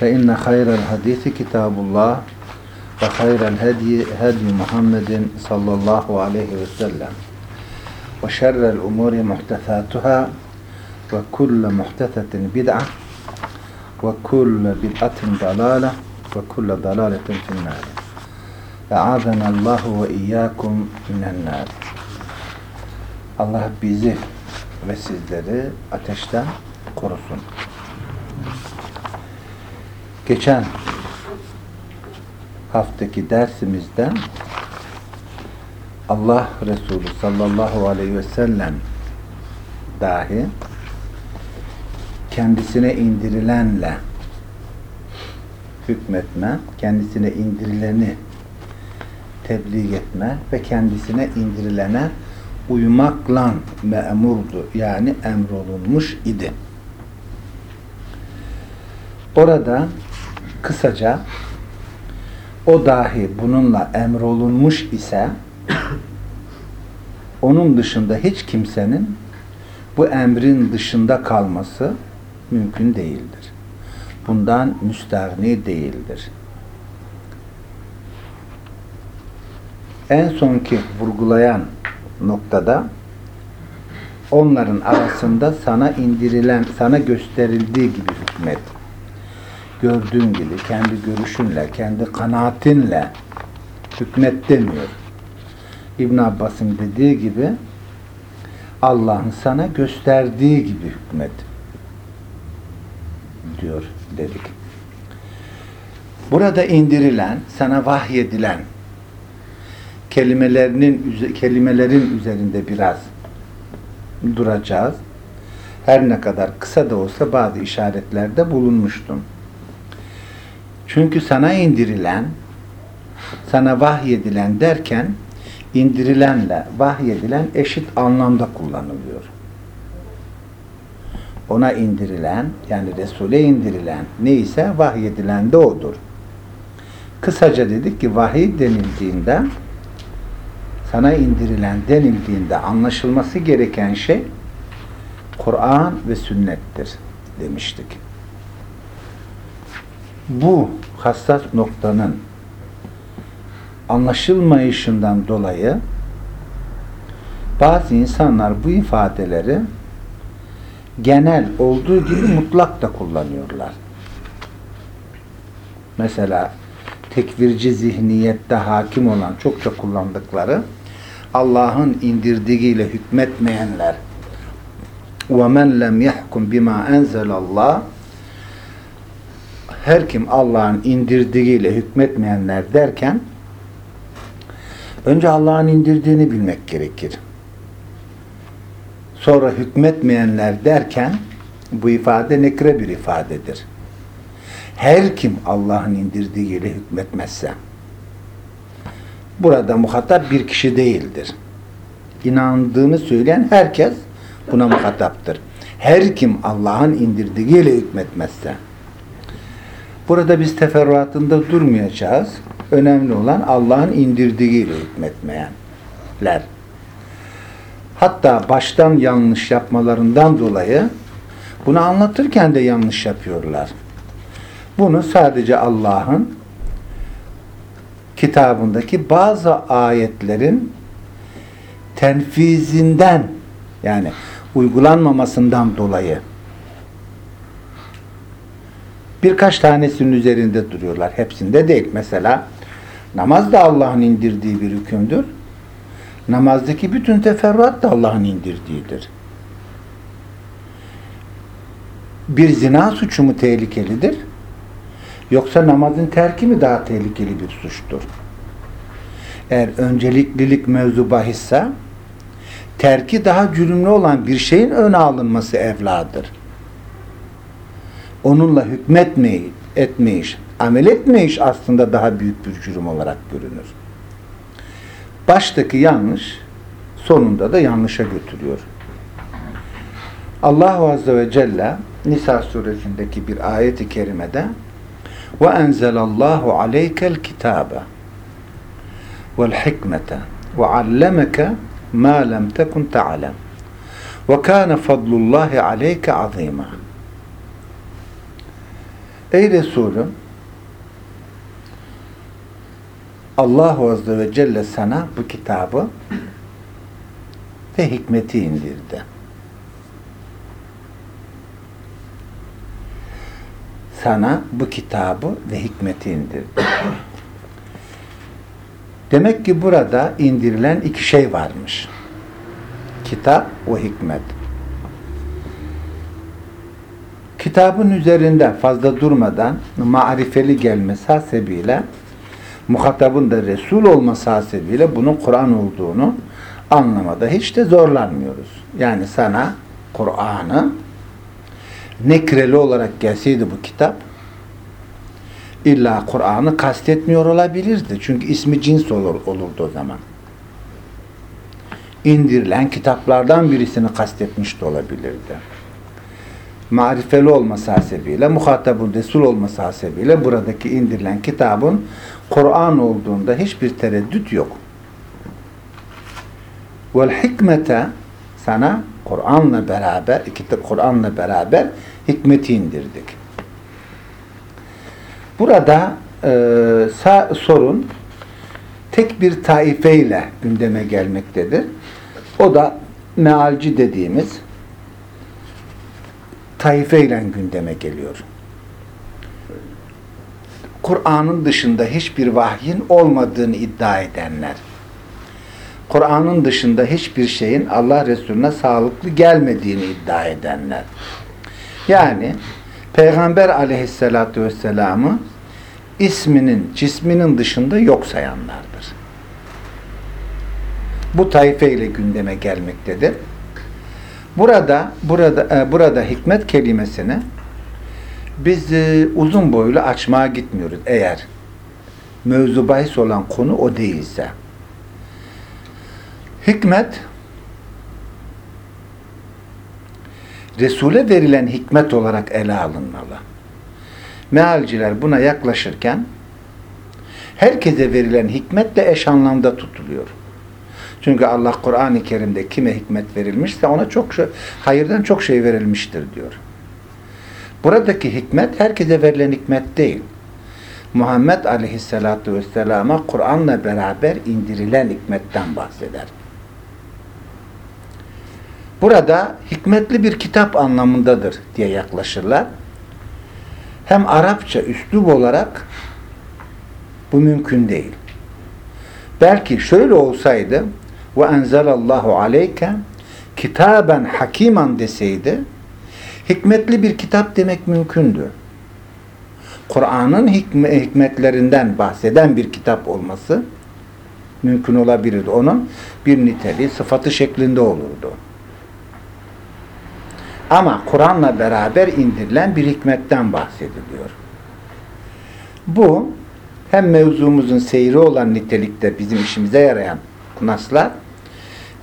فإن خير الحديث كتاب الله وخير الهدي هدي محمد صلى الله عليه وسلم وشر الأمور محدثاتها وكل محدثة بدعة وكل بدعة ضلالة وكل ضلالة في النار أعاذنا الله وإياكم من النار Allah bizi ve sizleri ateşten korusun. Geçen haftaki dersimizden Allah Resulü sallallahu aleyhi ve sellem dahi kendisine indirilenle hükmetme, kendisine indirileni tebliğ etme ve kendisine indirilene uymakla memurdu. Yani emrolunmuş idi. Orada kısaca o dahi bununla emrolunmuş ise onun dışında hiç kimsenin bu emrin dışında kalması mümkün değildir. Bundan müstahni değildir. En sonki vurgulayan noktada onların arasında sana indirilen, sana gösterildiği gibi hükmet. Gördüğün gibi, kendi görüşünle, kendi kanaatinle hükmet demiyor. İbn Abbas'ın dediği gibi Allah'ın sana gösterdiği gibi hükmet diyor dedik. Burada indirilen, sana vahyedilen kelimelerinin kelimelerin üzerinde biraz duracağız. Her ne kadar kısa da olsa bazı işaretlerde bulunmuştum. Çünkü sana indirilen, sana vahyedilen derken indirilenle vahyedilen eşit anlamda kullanılıyor. Ona indirilen, yani Resul'e indirilen neyse vahyedilen de odur. Kısaca dedik ki vahiy denildiğinde sana indirilen denildiğinde anlaşılması gereken şey Kur'an ve sünnettir demiştik Bu hassas noktanın anlaşılmayışından dolayı bazı insanlar bu ifadeleri genel olduğu gibi mutlak da kullanıyorlar. Mesela tekvirci zihniyette hakim olan çokça kullandıkları Allah'ın indirdiğiyle hükmetmeyenler وَمَنْ لَمْ يَحْكُمْ بِمَا اَنْزَلَ اللّٰهِ her kim Allah'ın indirdiğiyle hükmetmeyenler derken önce Allah'ın indirdiğini bilmek gerekir. Sonra hükmetmeyenler derken bu ifade nekre bir ifadedir. Her kim Allah'ın indirdiğiyle hükmetmezse burada muhatap bir kişi değildir. İnandığını söyleyen herkes buna muhataptır. Her kim Allah'ın indirdiğiyle hükmetmezse burada biz teferruatında durmayacağız. Önemli olan Allah'ın indirdiğiyle hükmetmeyenler. Hatta baştan yanlış yapmalarından dolayı bunu anlatırken de yanlış yapıyorlar. Bunu sadece Allah'ın kitabındaki bazı ayetlerin tenfizinden yani uygulanmamasından dolayı birkaç tanesinin üzerinde duruyorlar. Hepsinde değil. Mesela namaz da Allah'ın indirdiği bir hükümdür. Namazdaki bütün teferruat da Allah'ın indirdiğidir. Bir zina suçu mu tehlikelidir? Yoksa namazın terki mi daha tehlikeli bir suçtur? Eğer önceliklilik mevzu bahisse terki daha cürümlü olan bir şeyin öne alınması evladır. Onunla hükmetmeyi, etmeyiş, amel etmeyiş aslında daha büyük bir cürüm olarak görünür. Baştaki yanlış sonunda da yanlışa götürüyor. Allah Azze ve Celle Nisa suresindeki bir ayeti kerimede ve enzelallahu aleykel kitabe vel hikmete ve allemeke ma lem tekun ta'lem ve kana fadlullahi aleyke azima Ey Resulüm Allah Azze ve Celle sana bu kitabı ve hikmeti indirdi. Sana bu kitabı ve hikmeti indirdi. Demek ki burada indirilen iki şey varmış. Kitap ve hikmet. Kitabın üzerinde fazla durmadan marifeli gelmesi hasebiyle muhatabın da Resul olması hasebiyle bunun Kur'an olduğunu anlamada hiç de zorlanmıyoruz. Yani sana Kur'an'ı nekreli olarak gelseydi bu kitap illa Kur'an'ı kastetmiyor olabilirdi. Çünkü ismi cins olur, olurdu o zaman. İndirilen kitaplardan birisini kastetmiş de olabilirdi. Marifeli olması hasebiyle, muhatabın Resul olması hasebiyle buradaki indirilen kitabın Kur'an olduğunda hiçbir tereddüt yok. Vel hikmete sana Kur'an'la beraber, Kur'an'la beraber hikmeti indirdik. Burada e, sorun tek bir taifeyle gündeme gelmektedir. O da mealci dediğimiz taifeyle gündeme geliyor. Kur'an'ın dışında hiçbir vahyin olmadığını iddia edenler. Kur'an'ın dışında hiçbir şeyin Allah Resulüne sağlıklı gelmediğini iddia edenler. Yani Peygamber aleyhissalatü vesselam'ı isminin, cisminin dışında yok sayanlardır. Bu tayfe ile gündeme gelmektedir. Burada burada e, burada hikmet kelimesini biz e, uzun boylu açmaya gitmiyoruz eğer mevzu bahis olan konu o değilse. Hikmet Resul'e verilen hikmet olarak ele alınmalı. Mealciler buna yaklaşırken herkese verilen hikmetle eş anlamda tutuluyor. Çünkü Allah Kur'an-ı Kerim'de kime hikmet verilmişse ona çok şey, hayırdan çok şey verilmiştir diyor. Buradaki hikmet herkese verilen hikmet değil. Muhammed Aleyhisselatü Vesselam'a Kur'an'la beraber indirilen hikmetten bahseder. Burada hikmetli bir kitap anlamındadır diye yaklaşırlar. Hem Arapça üslub olarak bu mümkün değil. Belki şöyle olsaydı ve enzelallahu aleyke kitaben hakiman deseydi hikmetli bir kitap demek mümkündü. Kur'an'ın hikmetlerinden bahseden bir kitap olması mümkün olabilirdi. Onun bir niteliği, sıfatı şeklinde olurdu. Ama Kur'an'la beraber indirilen bir hikmetten bahsediliyor. Bu hem mevzumuzun seyri olan nitelikte bizim işimize yarayan naslar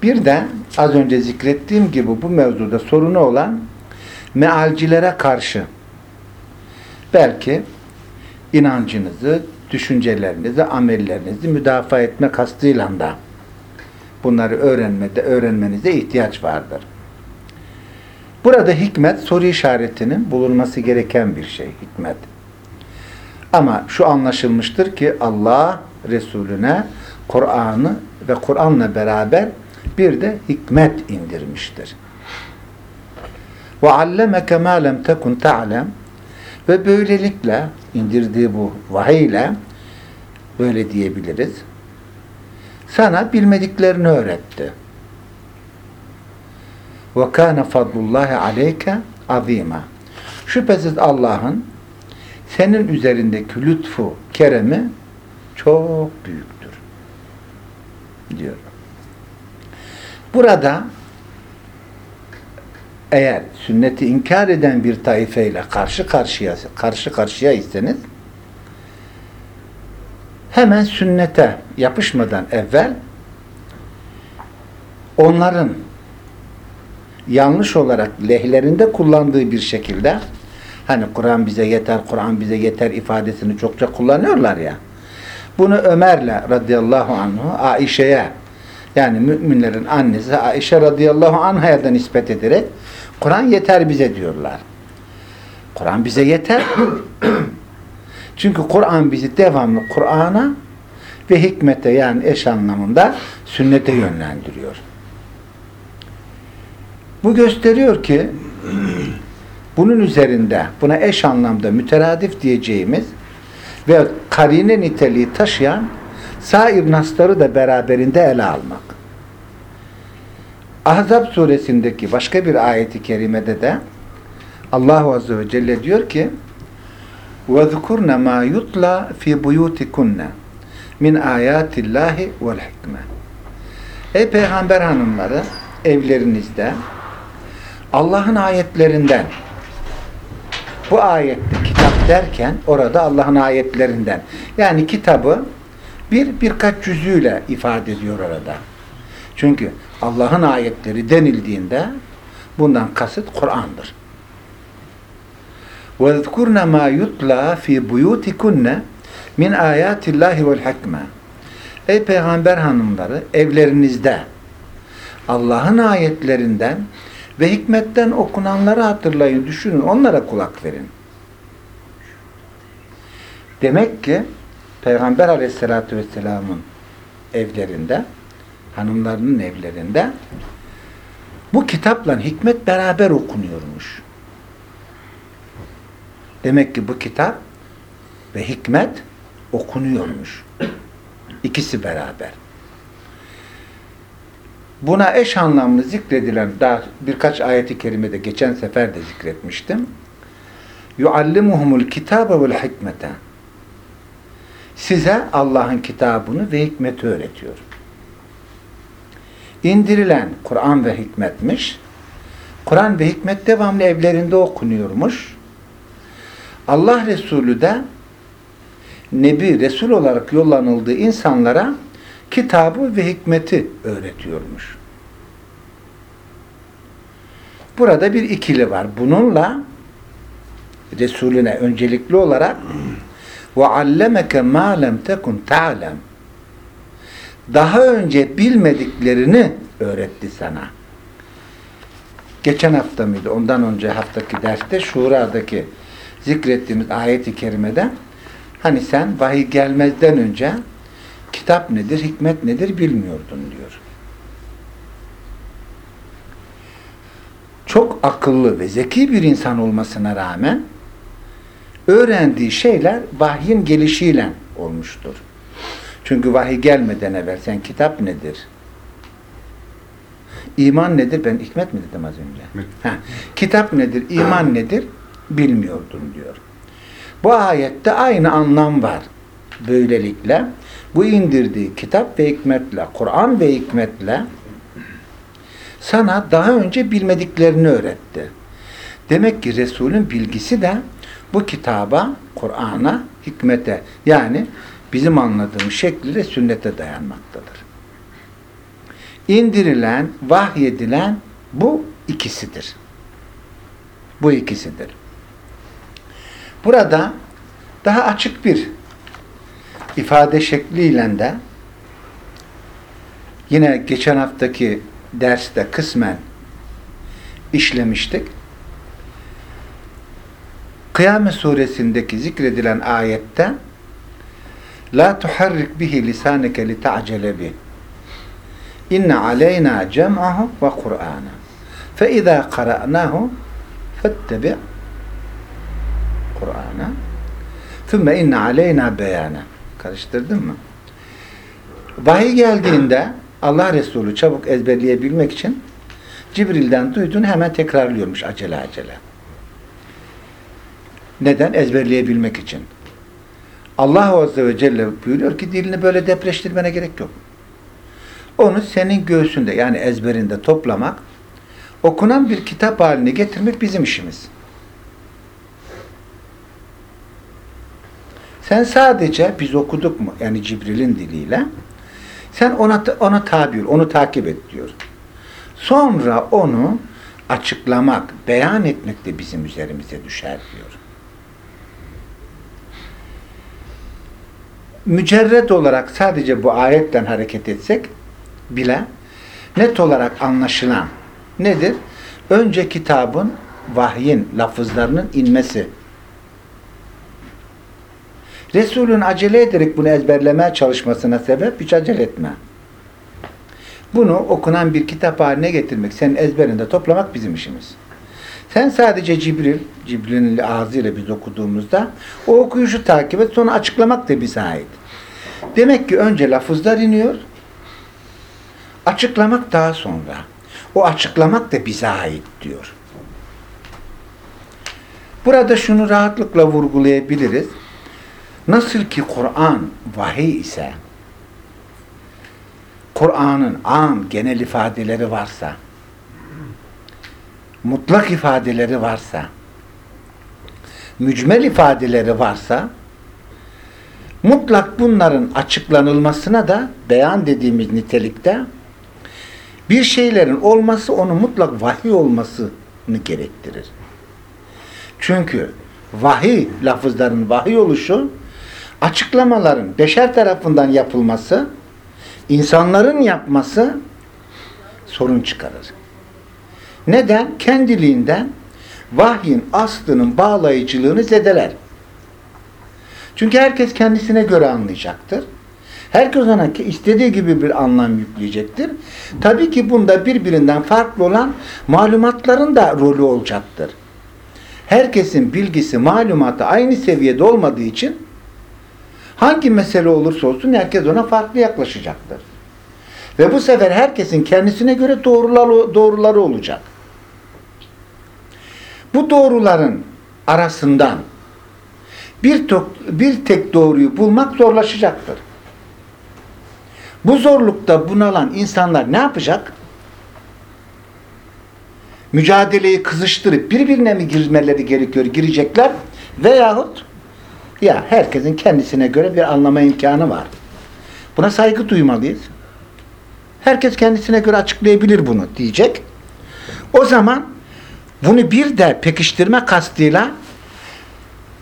bir de az önce zikrettiğim gibi bu mevzuda sorunu olan mealcilere karşı belki inancınızı, düşüncelerinizi, amellerinizi müdafaa etme kastıyla da bunları öğrenmede, öğrenmenize ihtiyaç vardır. Burada hikmet soru işaretinin bulunması gereken bir şey. Hikmet. Ama şu anlaşılmıştır ki Allah Resulüne Kur'an'ı ve Kur'an'la beraber bir de hikmet indirmiştir. Ve allemeke ma lem tekun ve böylelikle indirdiği bu vahiyle böyle diyebiliriz. Sana bilmediklerini öğretti. Ve kana fadlullahi aleyke azima. Şüphesiz Allah'ın senin üzerindeki lütfu, keremi çok büyüktür. Diyor. Burada eğer sünneti inkar eden bir taifeyle karşı karşıya karşı karşıya iseniz hemen sünnete yapışmadan evvel onların yanlış olarak lehlerinde kullandığı bir şekilde hani Kur'an bize yeter, Kur'an bize yeter ifadesini çokça kullanıyorlar ya. Bunu Ömer'le radıyallahu anhu Aişe'ye yani müminlerin annesi Aişe radıyallahu anh'a da nispet ederek Kur'an yeter bize diyorlar. Kur'an bize yeter. Çünkü Kur'an bizi devamlı Kur'an'a ve hikmete yani eş anlamında sünnete yönlendiriyor. Bu gösteriyor ki bunun üzerinde buna eş anlamda müteradif diyeceğimiz ve karine niteliği taşıyan sair nasları da beraberinde ele almak. Ahzab suresindeki başka bir ayeti kerimede de Allah Azze ve Celle diyor ki وَذْكُرْنَ مَا يُطْلَى فِي بُيُوتِكُنَّ min ayatillahi vel hikme. Ey peygamber hanımları evlerinizde Allah'ın ayetlerinden bu ayette kitap derken orada Allah'ın ayetlerinden yani kitabı bir birkaç cüzüyle ifade ediyor orada. Çünkü Allah'ın ayetleri denildiğinde bundan kasıt Kur'an'dır. وَذْكُرْنَ مَا يُطْلَى فِي بُيُوتِكُنَّ min ayatillahi vel hikme. Ey peygamber hanımları evlerinizde Allah'ın ayetlerinden ve hikmetten okunanları hatırlayın, düşünün, onlara kulak verin. Demek ki Peygamber aleyhissalatü vesselamın evlerinde, hanımlarının evlerinde bu kitapla hikmet beraber okunuyormuş. Demek ki bu kitap ve hikmet okunuyormuş. İkisi beraber. Buna eş anlamlı zikredilen daha birkaç ayeti kerimede geçen sefer de zikretmiştim. kitabe vel hikmete. Size Allah'ın kitabını ve hikmeti öğretiyor. İndirilen Kur'an ve hikmetmiş. Kur'an ve hikmet devamlı evlerinde okunuyormuş. Allah Resulü de Nebi, Resul olarak yollanıldığı insanlara kitabı ve hikmeti öğretiyormuş. Burada bir ikili var. Bununla Resulüne öncelikli olarak allemeke ma lem tekun ta'lem daha önce bilmediklerini öğretti sana. Geçen hafta mıydı? Ondan önce haftaki derste Şura'daki zikrettiğimiz ayeti kerimede hani sen vahiy gelmezden önce kitap nedir, hikmet nedir bilmiyordun diyor. Çok akıllı ve zeki bir insan olmasına rağmen öğrendiği şeyler vahyin gelişiyle olmuştur. Çünkü vahiy gelmeden evvel sen kitap nedir? İman nedir? Ben hikmet mi dedim az önce? Ha, kitap nedir? İman nedir? Bilmiyordun diyor. Bu ayette aynı anlam var. Böylelikle bu indirdiği kitap ve hikmetle, Kur'an ve hikmetle sana daha önce bilmediklerini öğretti. Demek ki Resul'ün bilgisi de bu kitaba, Kur'an'a, hikmete yani bizim anladığımız şekliyle sünnete dayanmaktadır. İndirilen, vahyedilen bu ikisidir. Bu ikisidir. Burada daha açık bir ifade şekliyle de yine geçen haftaki derste kısmen işlemiştik. Kıyamet suresindeki zikredilen ayette La tuharrik bihi lisaneke li ta'cele bih. İnne aleyna cem'ahu ve Kur'ana. Fe izâ qara'nahu fettebi' Kur'an'a. Thümme inne aleyna beyana. Karıştırdın mı? Vahiy geldiğinde Allah Resulü çabuk ezberleyebilmek için Cibril'den duydun hemen tekrarlıyormuş acele acele. Neden? Ezberleyebilmek için. Allah Azze ve Celle buyuruyor ki dilini böyle depreştirmene gerek yok. Onu senin göğsünde yani ezberinde toplamak, okunan bir kitap haline getirmek bizim işimiz. Sen sadece biz okuduk mu? Yani Cibril'in diliyle. Sen ona ona tabi ol, onu takip et diyor. Sonra onu açıklamak, beyan etmek de bizim üzerimize düşer diyor. Mücerred olarak sadece bu ayetten hareket etsek bile net olarak anlaşılan nedir? Önce kitabın, vahyin, lafızlarının inmesi. Resulün acele ederek bunu ezberlemeye çalışmasına sebep hiç acele etme. Bunu okunan bir kitap haline getirmek, senin ezberinde toplamak bizim işimiz. Sen sadece Cibril, Cibril'in ağzıyla biz okuduğumuzda o okuyuşu takip et, sonra açıklamak da bize ait. Demek ki önce lafızlar iniyor, açıklamak daha sonra. O açıklamak da bize ait diyor. Burada şunu rahatlıkla vurgulayabiliriz. Nasıl ki Kur'an vahiy ise, Kur'an'ın am, genel ifadeleri varsa, mutlak ifadeleri varsa, mücmel ifadeleri varsa, mutlak bunların açıklanılmasına da beyan dediğimiz nitelikte bir şeylerin olması onun mutlak vahiy olmasını gerektirir. Çünkü vahiy, lafızların vahiy oluşu, açıklamaların beşer tarafından yapılması, insanların yapması sorun çıkarır. Neden? Kendiliğinden vahyin aslının bağlayıcılığını zedeler. Çünkü herkes kendisine göre anlayacaktır. Herkes ona istediği gibi bir anlam yükleyecektir. Tabii ki bunda birbirinden farklı olan malumatların da rolü olacaktır. Herkesin bilgisi, malumatı aynı seviyede olmadığı için hangi mesele olursa olsun herkes ona farklı yaklaşacaktır. Ve bu sefer herkesin kendisine göre doğruları, doğruları olacak. Bu doğruların arasından bir, tok, bir tek doğruyu bulmak zorlaşacaktır. Bu zorlukta bunalan insanlar ne yapacak? Mücadeleyi kızıştırıp birbirine mi girmeleri gerekiyor, girecekler veyahut ya herkesin kendisine göre bir anlama imkanı var. Buna saygı duymalıyız. Herkes kendisine göre açıklayabilir bunu diyecek. O zaman bunu bir de pekiştirme kastıyla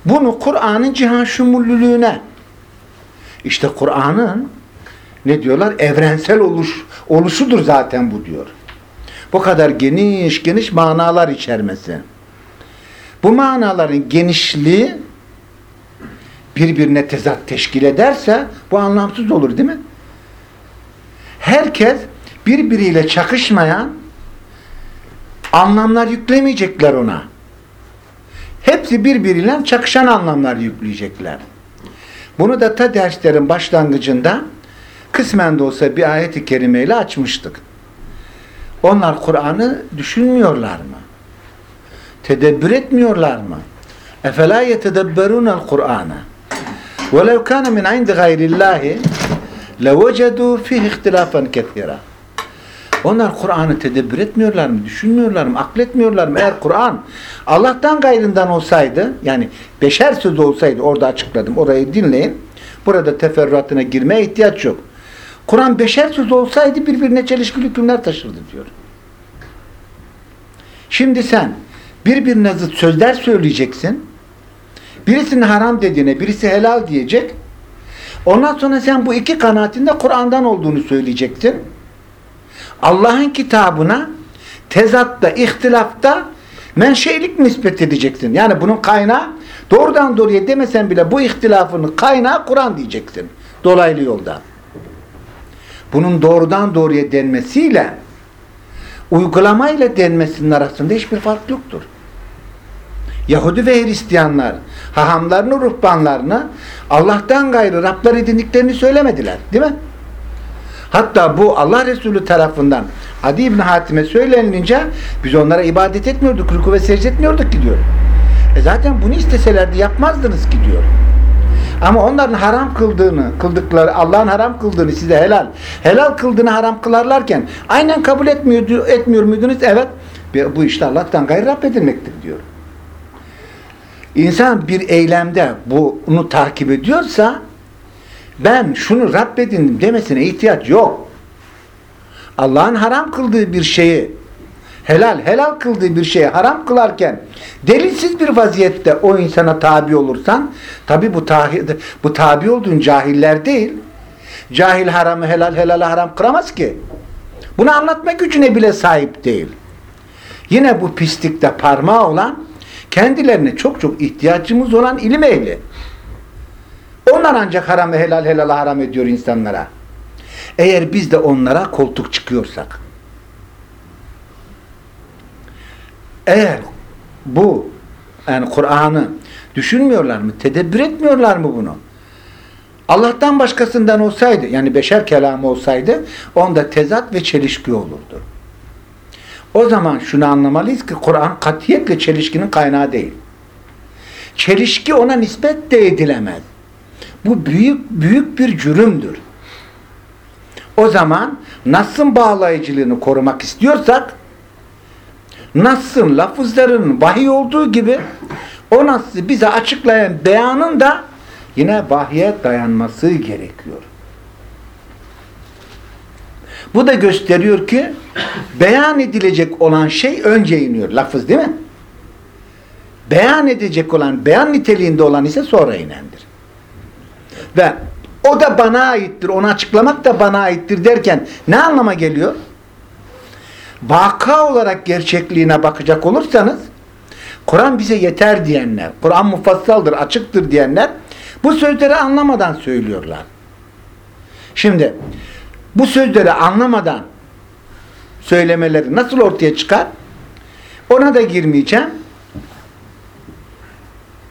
bunu Kur'an'ın cihan şumullülüğüne işte Kur'an'ın ne diyorlar? Evrensel oluş, oluşudur zaten bu diyor. Bu kadar geniş geniş manalar içermesi. Bu manaların genişliği birbirine tezat teşkil ederse bu anlamsız olur değil mi? Herkes birbiriyle çakışmayan anlamlar yüklemeyecekler ona. Hepsi birbiriyle çakışan anlamlar yükleyecekler. Bunu da ta derslerin başlangıcında kısmen de olsa bir ayet-i kerimeyle açmıştık. Onlar Kur'an'ı düşünmüyorlar mı? Tedebbür etmiyorlar mı? اَفَلَا يَتَدَبَّرُونَ الْقُرْآنَ وَلَوْ كَانَ مِنْ عِنْدِ غَيْرِ اللّٰهِ لَوَجَدُوا فِيهِ اِخْتِلَافًا كَثِيرًا onlar Kur'an'ı tedebbür etmiyorlar mı? Düşünmüyorlar mı? Akletmiyorlar mı? Eğer Kur'an Allah'tan gayrından olsaydı, yani beşer sözü olsaydı, orada açıkladım, orayı dinleyin. Burada teferruatına girmeye ihtiyaç yok. Kur'an beşer söz olsaydı birbirine çelişkili hükümler taşırdı diyor. Şimdi sen birbirine zıt sözler söyleyeceksin. Birisinin haram dediğine birisi helal diyecek. Ondan sonra sen bu iki kanaatinde Kur'an'dan olduğunu söyleyeceksin. Allah'ın kitabına tezatta, ihtilafta menşeilik nispet edeceksin. Yani bunun kaynağı doğrudan doğruya demesen bile bu ihtilafının kaynağı Kur'an diyeceksin. Dolaylı yolda. Bunun doğrudan doğruya denmesiyle uygulamayla denmesinin arasında hiçbir fark yoktur. Yahudi ve Hristiyanlar hahamlarını, ruhbanlarını Allah'tan gayrı Rablar edindiklerini söylemediler. Değil mi? Hatta bu Allah Resulü tarafından Adi İbni Hatim'e söylenilince biz onlara ibadet etmiyorduk, ruku ve secde etmiyorduk ki diyor. E zaten bunu isteselerdi yapmazdınız ki diyor. Ama onların haram kıldığını, kıldıkları, Allah'ın haram kıldığını size helal, helal kıldığını haram kılarlarken aynen kabul etmiyor, etmiyor muydunuz? Evet. Bu işte Allah'tan gayrı Rab edilmektir diyor. İnsan bir eylemde bunu takip ediyorsa ben şunu Rab edindim demesine ihtiyaç yok. Allah'ın haram kıldığı bir şeyi helal, helal kıldığı bir şeyi haram kılarken delilsiz bir vaziyette o insana tabi olursan tabi bu, bu tabi olduğun cahiller değil. Cahil haramı helal, helal haram kıramaz ki. Bunu anlatma gücüne bile sahip değil. Yine bu pislikte parmağı olan kendilerine çok çok ihtiyacımız olan ilim ehli. Onlar ancak haramı helal, helal haram ediyor insanlara. Eğer biz de onlara koltuk çıkıyorsak eğer bu yani Kur'an'ı düşünmüyorlar mı? Tedebbür etmiyorlar mı bunu? Allah'tan başkasından olsaydı yani beşer kelamı olsaydı onda tezat ve çelişki olurdu. O zaman şunu anlamalıyız ki Kur'an katiyetle çelişkinin kaynağı değil. Çelişki ona nispet de edilemez. Bu büyük büyük bir cürümdür. O zaman Nas'ın bağlayıcılığını korumak istiyorsak Nas'ın lafızlarının vahiy olduğu gibi o Nas'ı bize açıklayan beyanın da yine vahye dayanması gerekiyor. Bu da gösteriyor ki beyan edilecek olan şey önce iniyor. Lafız değil mi? Beyan edecek olan, beyan niteliğinde olan ise sonra inendir. Ve o da bana aittir, onu açıklamak da bana aittir derken ne anlama geliyor? Vaka olarak gerçekliğine bakacak olursanız Kur'an bize yeter diyenler, Kur'an mufassaldır, açıktır diyenler bu sözleri anlamadan söylüyorlar. Şimdi bu sözleri anlamadan söylemeleri nasıl ortaya çıkar? Ona da girmeyeceğim.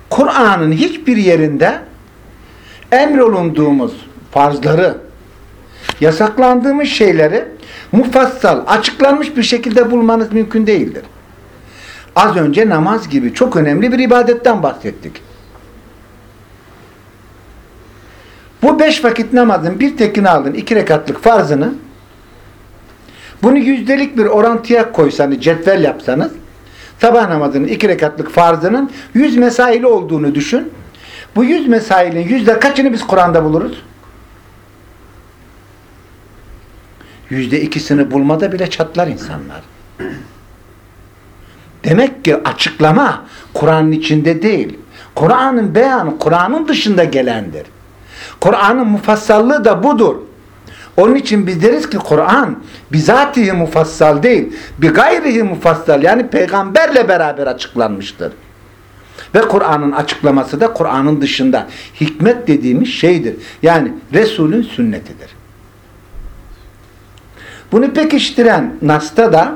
Kur'an'ın hiçbir yerinde emrolunduğumuz farzları, yasaklandığımız şeyleri mufassal, açıklanmış bir şekilde bulmanız mümkün değildir. Az önce namaz gibi çok önemli bir ibadetten bahsettik. Bu beş vakit namazın bir tekini aldın, iki rekatlık farzını bunu yüzdelik bir orantıya koysanız, cetvel yapsanız sabah namazının iki rekatlık farzının yüz mesaili olduğunu düşün. Bu yüz mesailin yüzde kaçını biz Kur'an'da buluruz? Yüzde ikisini bulmada bile çatlar insanlar. Demek ki açıklama Kur'an'ın içinde değil. Kur'an'ın beyanı Kur'an'ın dışında gelendir. Kur'an'ın mufassallığı da budur. Onun için biz deriz ki Kur'an bizatihi mufassal değil, bir gayrihi mufassal yani peygamberle beraber açıklanmıştır. Ve Kur'an'ın açıklaması da Kur'an'ın dışında hikmet dediğimiz şeydir. Yani Resul'ün sünnetidir. Bunu pekiştiren Nas'ta da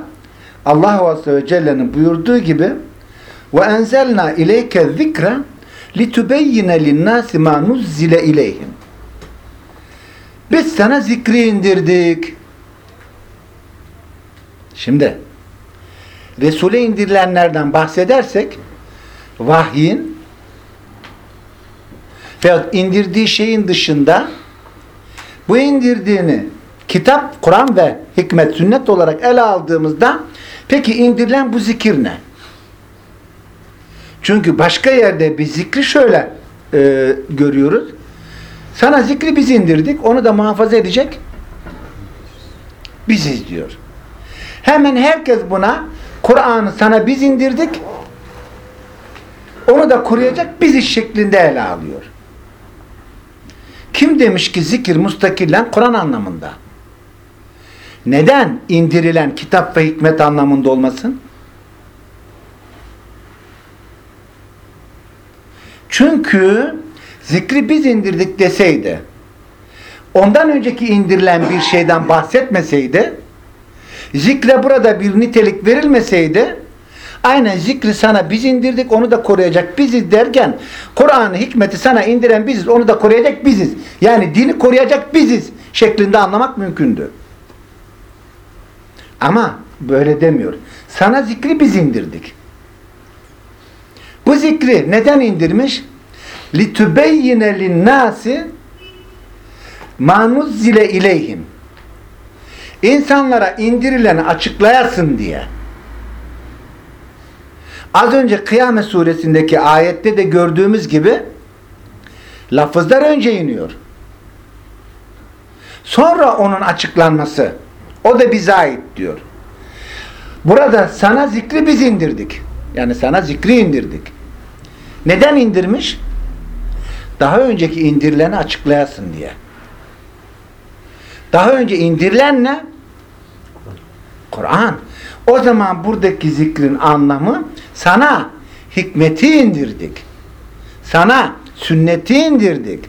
Allah Azze ve Celle'nin buyurduğu gibi ve enzelna ileyke zikra litubeyyine linnâsi mâ nuzzile ileyhim biz sana zikri indirdik. Şimdi Resul'e indirilenlerden bahsedersek vahyin veyahut indirdiği şeyin dışında bu indirdiğini kitap, Kur'an ve hikmet, sünnet olarak ele aldığımızda peki indirilen bu zikir ne? Çünkü başka yerde bir zikri şöyle e, görüyoruz. Sana zikri biz indirdik. Onu da muhafaza edecek biziz diyor. Hemen herkes buna Kur'an'ı sana biz indirdik. Onu da koruyacak biziz şeklinde ele alıyor. Kim demiş ki zikir mustakillen Kur'an anlamında? Neden indirilen kitap ve hikmet anlamında olmasın? Çünkü zikri biz indirdik deseydi, ondan önceki indirilen bir şeyden bahsetmeseydi, zikre burada bir nitelik verilmeseydi, aynen zikri sana biz indirdik, onu da koruyacak biziz derken, Kur'an'ı hikmeti sana indiren biziz, onu da koruyacak biziz. Yani dini koruyacak biziz şeklinde anlamak mümkündü. Ama böyle demiyor. Sana zikri biz indirdik. Bu zikri neden indirmiş? لِتُبَيِّنَ لِلنَّاسِ مَا ileyhim. İnsanlara indirileni açıklayasın diye. Az önce Kıyamet suresindeki ayette de gördüğümüz gibi lafızlar önce iniyor. Sonra onun açıklanması. O da bize ait diyor. Burada sana zikri biz indirdik. Yani sana zikri indirdik. Neden indirmiş? Daha önceki indirileni açıklayasın diye. Daha önce indirilen ne? Kur'an. O zaman buradaki zikrin anlamı sana hikmeti indirdik. Sana sünneti indirdik.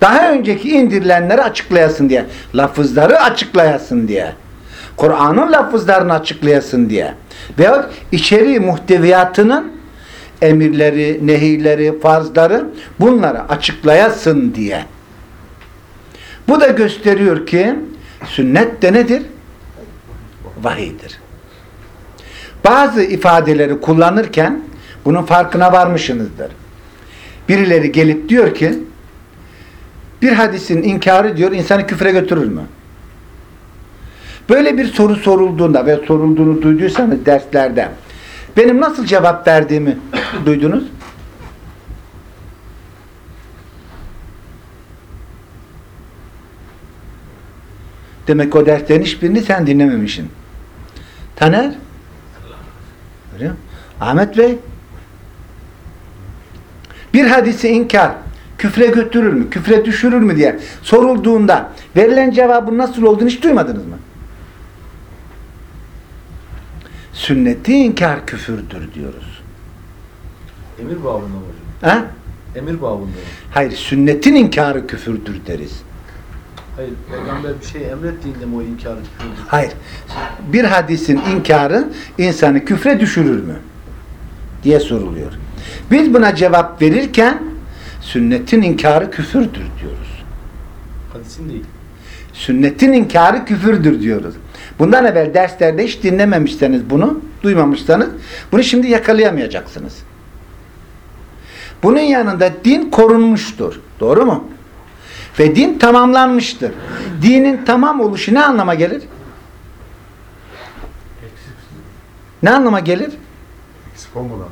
Daha önceki indirilenleri açıklayasın diye. Lafızları açıklayasın diye. Kur'an'ın lafızlarını açıklayasın diye. Veyahut içeri muhteviyatının emirleri, nehirleri, farzları bunları açıklayasın diye. Bu da gösteriyor ki sünnet de nedir? Vahiydir. Bazı ifadeleri kullanırken bunun farkına varmışsınızdır. Birileri gelip diyor ki bir hadisin inkarı diyor insanı küfre götürür mü? Böyle bir soru sorulduğunda ve sorulduğunu duyduysanız derslerde benim nasıl cevap verdiğimi duydunuz? Demek o derslerin hiçbirini sen dinlememişsin. Taner? Görüyor? Ahmet Bey? Bir hadisi inkar küfre götürür mü, küfre düşürür mü diye sorulduğunda verilen cevabın nasıl olduğunu hiç duymadınız mı? Sünneti inkar küfürdür diyoruz. Emir babında mı hocam? Ha? Emir babında mı? Hayır, sünnetin inkarı küfürdür deriz. Hayır, peygamber bir şey emrettiğinde mi o inkarı küfürdür? Hayır. Bir hadisin inkarı insanı küfre düşürür mü? diye soruluyor. Biz buna cevap verirken sünnetin inkarı küfürdür diyoruz. Hadisin değil. Sünnetin inkarı küfürdür diyoruz. Bundan evvel derslerde hiç dinlememişseniz bunu, duymamışsanız bunu şimdi yakalayamayacaksınız. Bunun yanında din korunmuştur. Doğru mu? Ve din tamamlanmıştır. Dinin tamam oluşu ne anlama gelir? Ne anlama gelir? Eksik olmadan mı?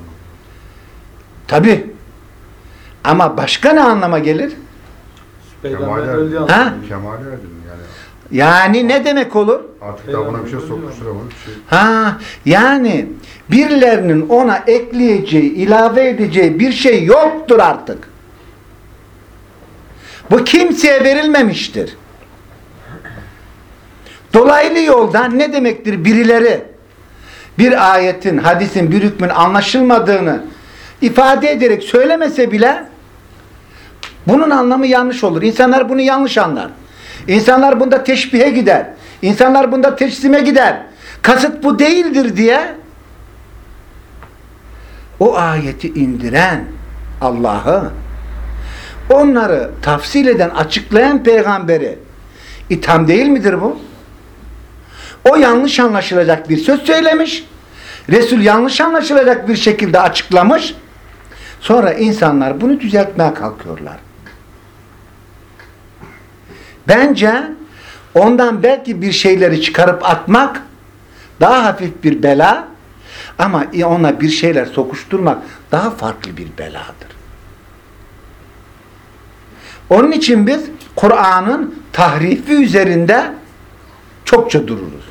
Tabi. Ama başka ne anlama gelir? Peygamber erdi. Ha? Kemal erdim yani. Yani ne demek olur? Artık daha buna bir şey öldü sokuşturamam. Bir şey. Ha, yani birilerinin ona ekleyeceği, ilave edeceği bir şey yoktur artık. Bu kimseye verilmemiştir. Dolaylı yoldan ne demektir birileri bir ayetin, hadisin, bir hükmün anlaşılmadığını ifade ederek söylemese bile bunun anlamı yanlış olur. İnsanlar bunu yanlış anlar. İnsanlar bunda teşbihe gider. İnsanlar bunda teçsime gider. Kasıt bu değildir diye o ayeti indiren Allah'ı onları tafsil eden, açıklayan peygamberi itham değil midir bu? O yanlış anlaşılacak bir söz söylemiş. Resul yanlış anlaşılacak bir şekilde açıklamış. Sonra insanlar bunu düzeltmeye kalkıyorlar. Bence ondan belki bir şeyleri çıkarıp atmak daha hafif bir bela ama ona bir şeyler sokuşturmak daha farklı bir beladır. Onun için biz Kur'an'ın tahrifi üzerinde çokça dururuz.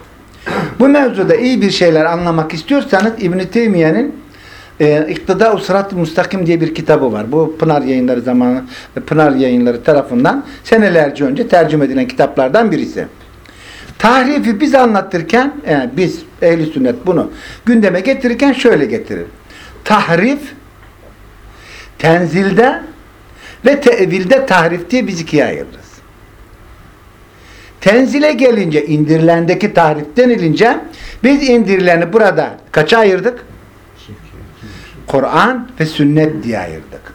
Bu mevzuda iyi bir şeyler anlamak istiyorsanız İbn-i Teymiye'nin e, İktida Usrat-ı Mustakim diye bir kitabı var. Bu Pınar yayınları zamanı Pınar yayınları tarafından senelerce önce tercüme edilen kitaplardan birisi. Tahrifi biz anlatırken yani biz ehli sünnet bunu gündeme getirirken şöyle getirir. Tahrif tenzilde ve tevilde tahrif diye biz ikiye ayırırız. Tenzile gelince indirilendeki tahrif denilince biz indirileni burada kaça ayırdık? Kur'an ve sünnet diye ayırdık.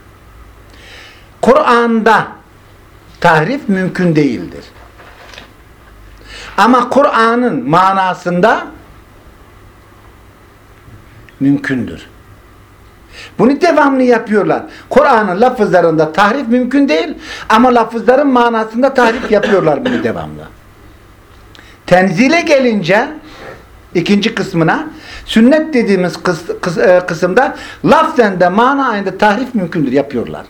Kur'an'da tahrif mümkün değildir. Ama Kur'an'ın manasında mümkündür. Bunu devamlı yapıyorlar. Kur'an'ın lafızlarında tahrif mümkün değil ama lafızların manasında tahrif yapıyorlar bunu devamlı. Tenzile gelince ikinci kısmına Sünnet dediğimiz kıs- kıs- e, kısımda lafzen de mana aynı tahrif mümkündür. Yapıyorlar.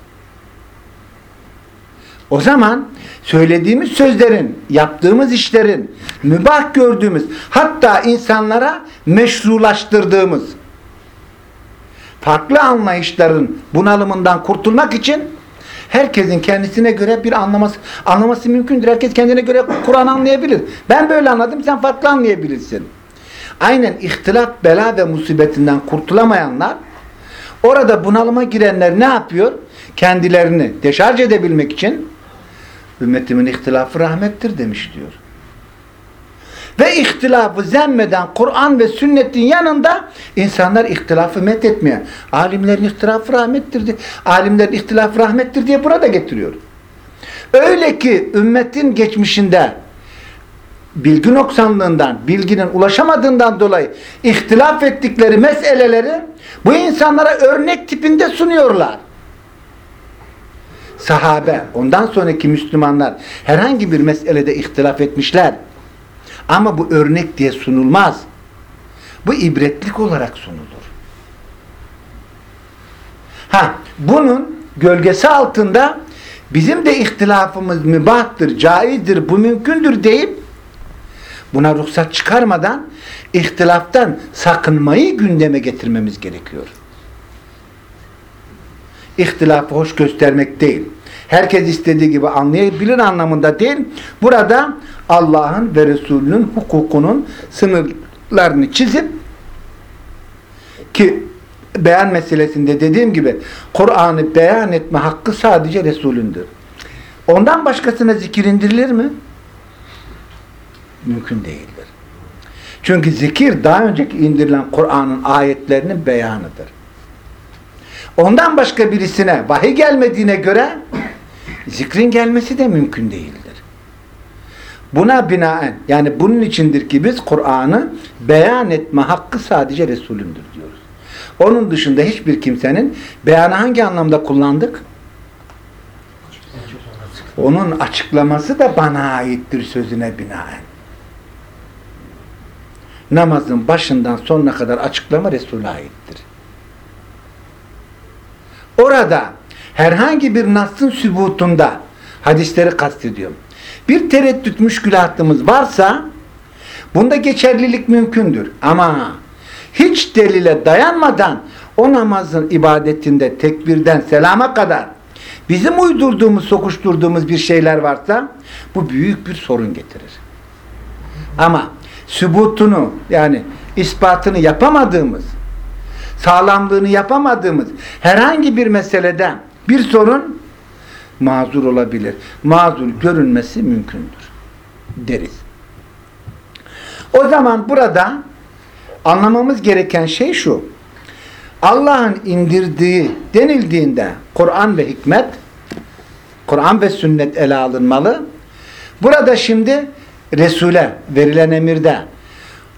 O zaman söylediğimiz sözlerin, yaptığımız işlerin, mübah gördüğümüz, hatta insanlara meşrulaştırdığımız farklı anlayışların bunalımından kurtulmak için herkesin kendisine göre bir anlaması anlaması mümkündür. Herkes kendine göre Kur'an anlayabilir. Ben böyle anladım, sen farklı anlayabilirsin. Aynen ihtilaf, bela ve musibetinden kurtulamayanlar orada bunalıma girenler ne yapıyor? Kendilerini deşarj edebilmek için ümmetimin ihtilafı rahmettir demiş diyor. Ve ihtilafı zemmeden Kur'an ve sünnetin yanında insanlar ihtilafı methetmeye. Alimlerin ihtilafı rahmettir diye, alimlerin ihtilafı rahmettir diye burada getiriyor. Öyle ki ümmetin geçmişinde bilgi noksanlığından, bilginin ulaşamadığından dolayı ihtilaf ettikleri meseleleri bu insanlara örnek tipinde sunuyorlar. Sahabe, ondan sonraki Müslümanlar herhangi bir meselede ihtilaf etmişler. Ama bu örnek diye sunulmaz. Bu ibretlik olarak sunulur. Ha, bunun gölgesi altında bizim de ihtilafımız mübahtır, caizdir, bu mümkündür deyip buna ruhsat çıkarmadan ihtilaftan sakınmayı gündeme getirmemiz gerekiyor. İhtilafı hoş göstermek değil. Herkes istediği gibi anlayabilir anlamında değil. Burada Allah'ın ve Resulünün hukukunun sınırlarını çizip ki beyan meselesinde dediğim gibi Kur'an'ı beyan etme hakkı sadece Resulündür. Ondan başkasına zikir indirilir mi? Mümkün değildir. Çünkü zikir daha önceki indirilen Kur'an'ın ayetlerinin beyanıdır. Ondan başka birisine vahiy gelmediğine göre zikrin gelmesi de mümkün değildir. Buna binaen yani bunun içindir ki biz Kur'an'ı beyan etme hakkı sadece Resulündür diyoruz. Onun dışında hiçbir kimsenin beyanı hangi anlamda kullandık? Onun açıklaması da bana aittir sözüne binaen. Namazın başından sonuna kadar açıklama Resul'e aittir. Orada herhangi bir nasın sübutunda hadisleri kastediyorum. Bir tereddüt müşkülatımız varsa bunda geçerlilik mümkündür. Ama hiç delile dayanmadan o namazın ibadetinde tekbirden selama kadar bizim uydurduğumuz, sokuşturduğumuz bir şeyler varsa bu büyük bir sorun getirir. Ama sübutunu yani ispatını yapamadığımız sağlamlığını yapamadığımız herhangi bir meselede bir sorun mazur olabilir. Mazur görünmesi mümkündür. Deriz. O zaman burada anlamamız gereken şey şu. Allah'ın indirdiği denildiğinde Kur'an ve hikmet Kur'an ve sünnet ele alınmalı. Burada şimdi Resul'e verilen emirde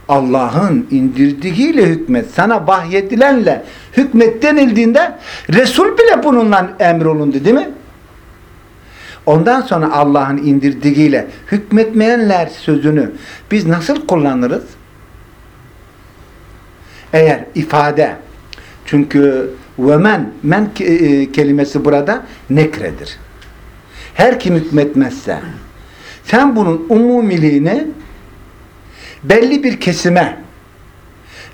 Allah'ın indirdiğiyle hükmet, sana vahyedilenle hükmet denildiğinde Resul bile bununla emrolundu değil mi? Ondan sonra Allah'ın indirdiğiyle hükmetmeyenler sözünü biz nasıl kullanırız? Eğer ifade çünkü ve men, men kelimesi burada nekredir. Her kim hükmetmezse sen bunun umumiliğini belli bir kesime,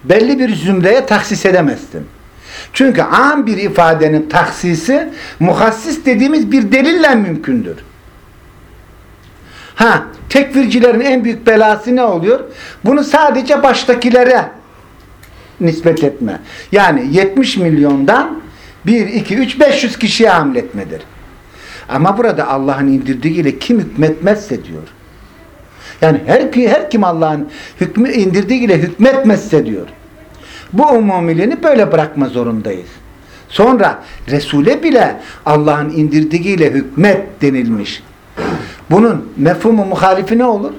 belli bir zümreye taksis edemezsin. Çünkü am bir ifadenin taksisi muhassis dediğimiz bir delille mümkündür. Ha, tekfircilerin en büyük belası ne oluyor? Bunu sadece baştakilere nispet etme. Yani 70 milyondan 1, 2, 3, 500 kişiye hamletmedir. Ama burada Allah'ın indirdiğiyle kim hükmetmezse diyor. Yani her, her kim Allah'ın indirdiğiyle hükmetmezse diyor. Bu umumiliğini böyle bırakma zorundayız. Sonra Resul'e bile Allah'ın indirdiğiyle hükmet denilmiş. Bunun mefhumu muhalifi ne olur?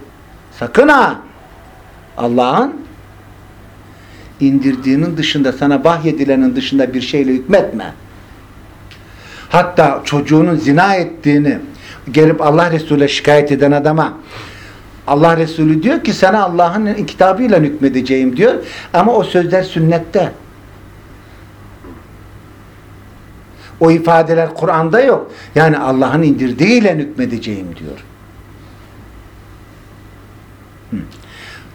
Sakın ha! Allah'ın indirdiğinin dışında, sana vahyedilenin dışında bir şeyle hükmetme. Hatta çocuğunun zina ettiğini gelip Allah Resulü'ne şikayet eden adama Allah Resulü diyor ki sana Allah'ın kitabıyla hükmedeceğim diyor. Ama o sözler sünnette. O ifadeler Kur'an'da yok. Yani Allah'ın indirdiğiyle hükmedeceğim diyor.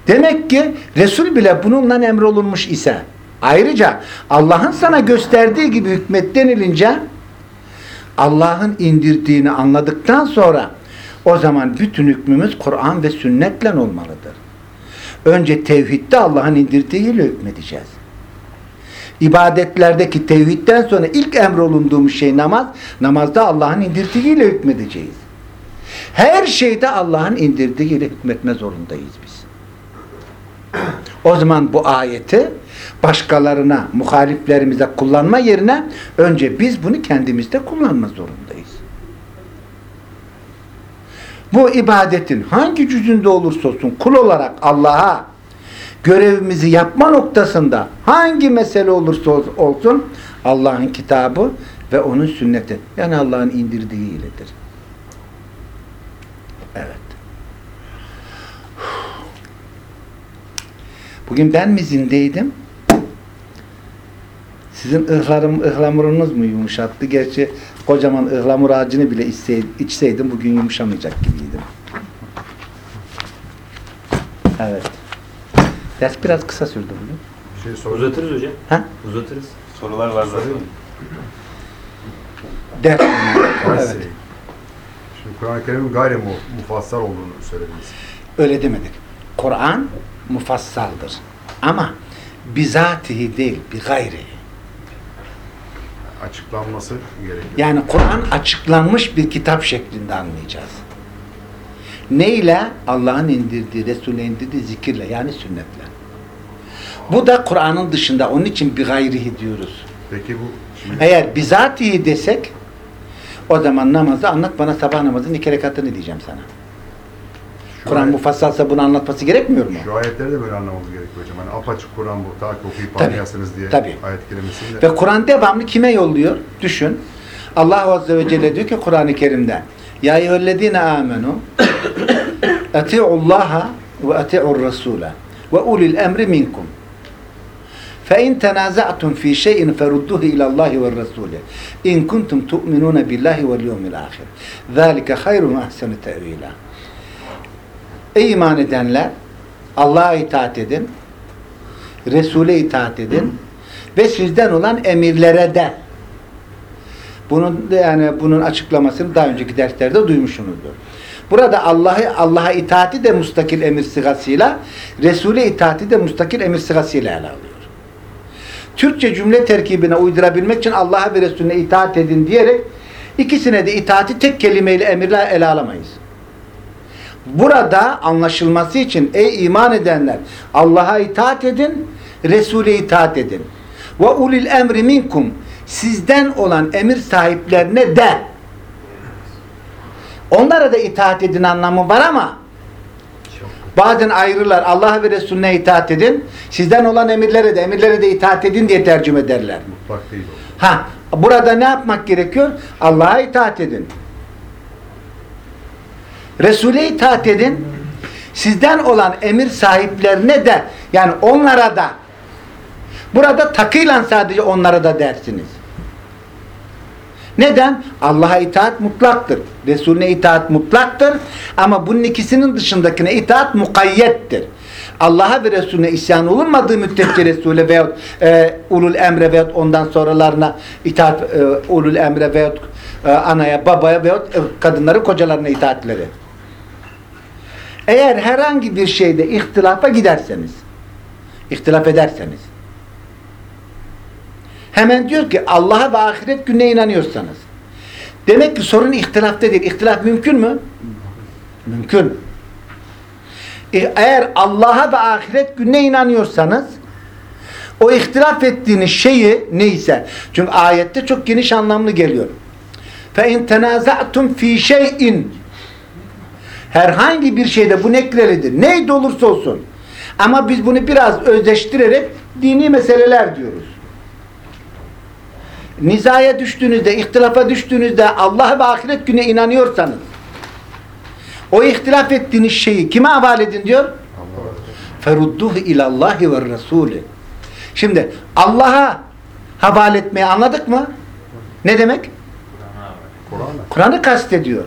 Demek ki Resul bile bununla emrolunmuş ise ayrıca Allah'ın sana gösterdiği gibi hükmet denilince Allah'ın indirdiğini anladıktan sonra o zaman bütün hükmümüz Kur'an ve sünnetle olmalıdır. Önce tevhidde Allah'ın indirdiğiyle hükmedeceğiz. İbadetlerdeki tevhidden sonra ilk emrolunduğumuz şey namaz. Namazda Allah'ın indirdiğiyle hükmedeceğiz. Her şeyde Allah'ın indirdiğiyle hükmetme zorundayız biz. O zaman bu ayeti başkalarına, muhaliflerimize kullanma yerine önce biz bunu kendimizde kullanma zorundayız. Bu ibadetin hangi cüzünde olursa olsun kul olarak Allah'a görevimizi yapma noktasında hangi mesele olursa olsun Allah'ın kitabı ve onun sünneti. Yani Allah'ın indirdiği iledir. Evet. Bugün ben mi zindeydim? Sizin ıhlarım, ıhlamurunuz mu yumuşattı? Gerçi kocaman ıhlamur ağacını bile içsey- içseydim bugün yumuşamayacak gibiydim. Evet. Ders biraz kısa sürdü bugün. Şey. Uzatırız hocam. Ha? Uzatırız. Sorular var zaten. Ders. Evet. Şimdi Kur'an-ı Kerim'in gayri mu, mufassal olduğunu söylediniz. Öyle demedik. Kur'an mufassaldır. Ama bizatihi değil, bir gayri. Açıklanması gerekiyor. Yani Kur'an açıklanmış bir kitap şeklinde anlayacağız. Neyle? Allah'ın indirdiği, Resul'e indirdiği zikirle yani sünnetle. Bu da Kur'an'ın dışında. Onun için bir gayrihi diyoruz. Peki bu şimdi Eğer bizatihi desek o zaman namazı anlat bana sabah namazının iki rekatını diyeceğim sana. şu, Kur'an ayet- mufassalsa bunu anlatması gerekmiyor mu? şu ayetleri de böyle anlamamız gerekiyor hocam. Yani apaçık Kur'an bu. Ta ki okuyup Tabii, anlayasınız diye tabii. ayet kelimesini de. Ve Kur'an devamlı kime yolluyor? Düşün. Allah Azze ve Celle diyor ki Kur'an-ı Kerim'de Ya eyyühellezine amenu ati'ullaha ve ati'ur rasule ve ulil emri minkum فَاِنْ تَنَازَعْتُمْ ف۪ي شَيْءٍ فَرُدُّهُ اِلَى اللّٰهِ وَالرَّسُولِ اِنْ كُنْتُمْ تُؤْمِنُونَ بِاللّٰهِ وَالْيَوْمِ الْآخِرِ ذَٰلِكَ خَيْرٌ وَاَحْسَنُ تَعْو۪يلًا Ey iman edenler! Allah'a itaat edin, Resul'e itaat edin ve sizden olan emirlere de bunun yani bunun açıklamasını daha önceki derslerde duymuşsunuzdur. Burada Allah'ı Allah'a itaati de mustakil emir sigasıyla, Resul'e itaati de mustakil emir sigasıyla ele alıyor. Türkçe cümle terkibine uydurabilmek için Allah'a ve Resulüne itaat edin diyerek ikisine de itaati tek kelimeyle emirle ele alamayız. Burada anlaşılması için ey iman edenler Allah'a itaat edin, Resul'e itaat edin. Ve ulil emri minkum sizden olan emir sahiplerine de onlara da itaat edin anlamı var ama bazen ayrılar Allah'a ve Resulüne itaat edin sizden olan emirlere de emirlere de itaat edin diye tercüme ederler. Mutlak değil o. Ha, burada ne yapmak gerekiyor? Allah'a itaat edin. Resul'e itaat edin. Sizden olan emir sahiplerine de yani onlara da burada takıyla sadece onlara da dersiniz. Neden? Allah'a itaat mutlaktır. Resulüne itaat mutlaktır. Ama bunun ikisinin dışındakine itaat mukayyettir. Allah'a ve Resulüne isyan olunmadığı müddetçe Resul'e veyahut e, ulul emre veyahut ondan sonralarına itaat e, ulul emre veyahut e, anaya, babaya veyahut e, kadınların kocalarına itaatleri. Eğer herhangi bir şeyde ihtilafa giderseniz, ihtilaf ederseniz, hemen diyor ki Allah'a ve ahiret gününe inanıyorsanız, demek ki sorun ihtilafta değil. İhtilaf mümkün mü? Mümkün. E, Eğer Allah'a ve ahiret gününe inanıyorsanız, o ihtilaf ettiğiniz şeyi neyse, çünkü ayette çok geniş anlamlı geliyor. فَاِنْ تَنَازَعْتُمْ ف۪ي شَيْءٍ Herhangi bir şeyde bu nekleridir. Neyde olursa olsun. Ama biz bunu biraz özleştirerek dini meseleler diyoruz. Nizaya düştüğünüzde, ihtilafa düştüğünüzde Allah ve ahiret güne inanıyorsanız O ihtilaf ettiğiniz şeyi kime havale edin diyor? Ferudduhu ilallahi ve Resulü. Şimdi Allah'a havale etmeyi anladık mı? Ne demek? Kur'an'ı kastediyor.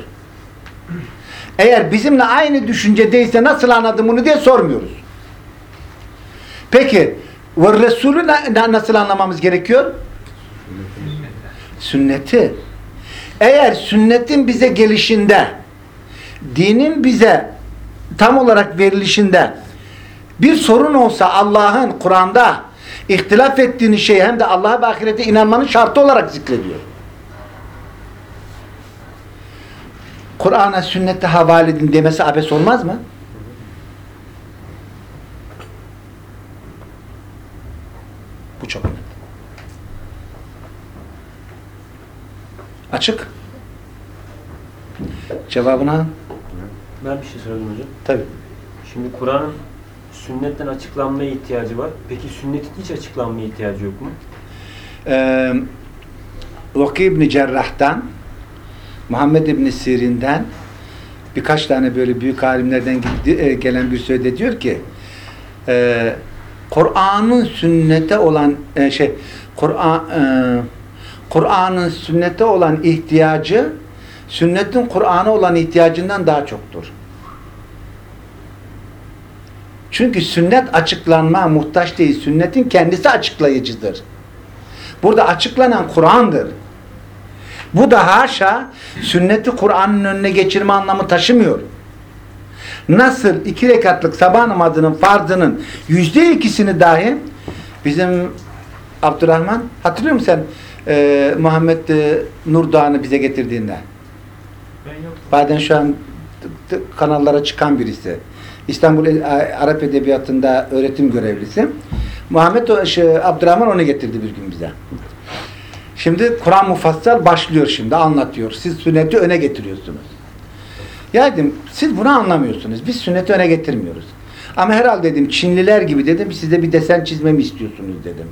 Eğer bizimle aynı düşüncedeyse nasıl anladım bunu diye sormuyoruz. Peki ve Resulü na- na- nasıl anlamamız gerekiyor? Sünneti. Eğer sünnetin bize gelişinde, dinin bize tam olarak verilişinde bir sorun olsa Allah'ın Kur'an'da ihtilaf ettiğini şey hem de Allah'a ve ahirete inanmanın şartı olarak zikrediyor. Kur'an'a sünnete havale edin demesi abes olmaz mı? Bu çok önemli. Açık. Cevabına Ben bir şey sorayım hocam. tabii. Şimdi Kur'an'ın sünnetten açıklanmaya ihtiyacı var. Peki sünnetin hiç açıklanmaya ihtiyacı yok mu? Ee, Vaki İbni Cerrah'tan Muhammed İbni Sirin'den birkaç tane böyle büyük alimlerden e, gelen bir sözde diyor ki e, Kur'an'ın sünnete olan e, şey Kur'an e, Kur'an'ın sünnete olan ihtiyacı sünnetin Kur'an'a olan ihtiyacından daha çoktur. Çünkü sünnet açıklanma muhtaç değil. Sünnetin kendisi açıklayıcıdır. Burada açıklanan Kur'an'dır. Bu da haşa sünneti Kur'an'ın önüne geçirme anlamı taşımıyor. Nasıl iki rekatlık sabah namazının farzının yüzde ikisini dahi bizim Abdurrahman hatırlıyor musun sen e, Muhammed e, Nurdağ'ını bize getirdiğinde? Baden şu an kanallara çıkan birisi. İstanbul Arap Edebiyatı'nda öğretim görevlisi. Muhammed şey, Abdurrahman onu getirdi bir gün bize. Şimdi Kur'an mufassal başlıyor şimdi anlatıyor. Siz sünneti öne getiriyorsunuz. Ya dedim siz bunu anlamıyorsunuz. Biz sünneti öne getirmiyoruz. Ama herhalde dedim Çinliler gibi dedim size bir desen çizmemi istiyorsunuz dedim.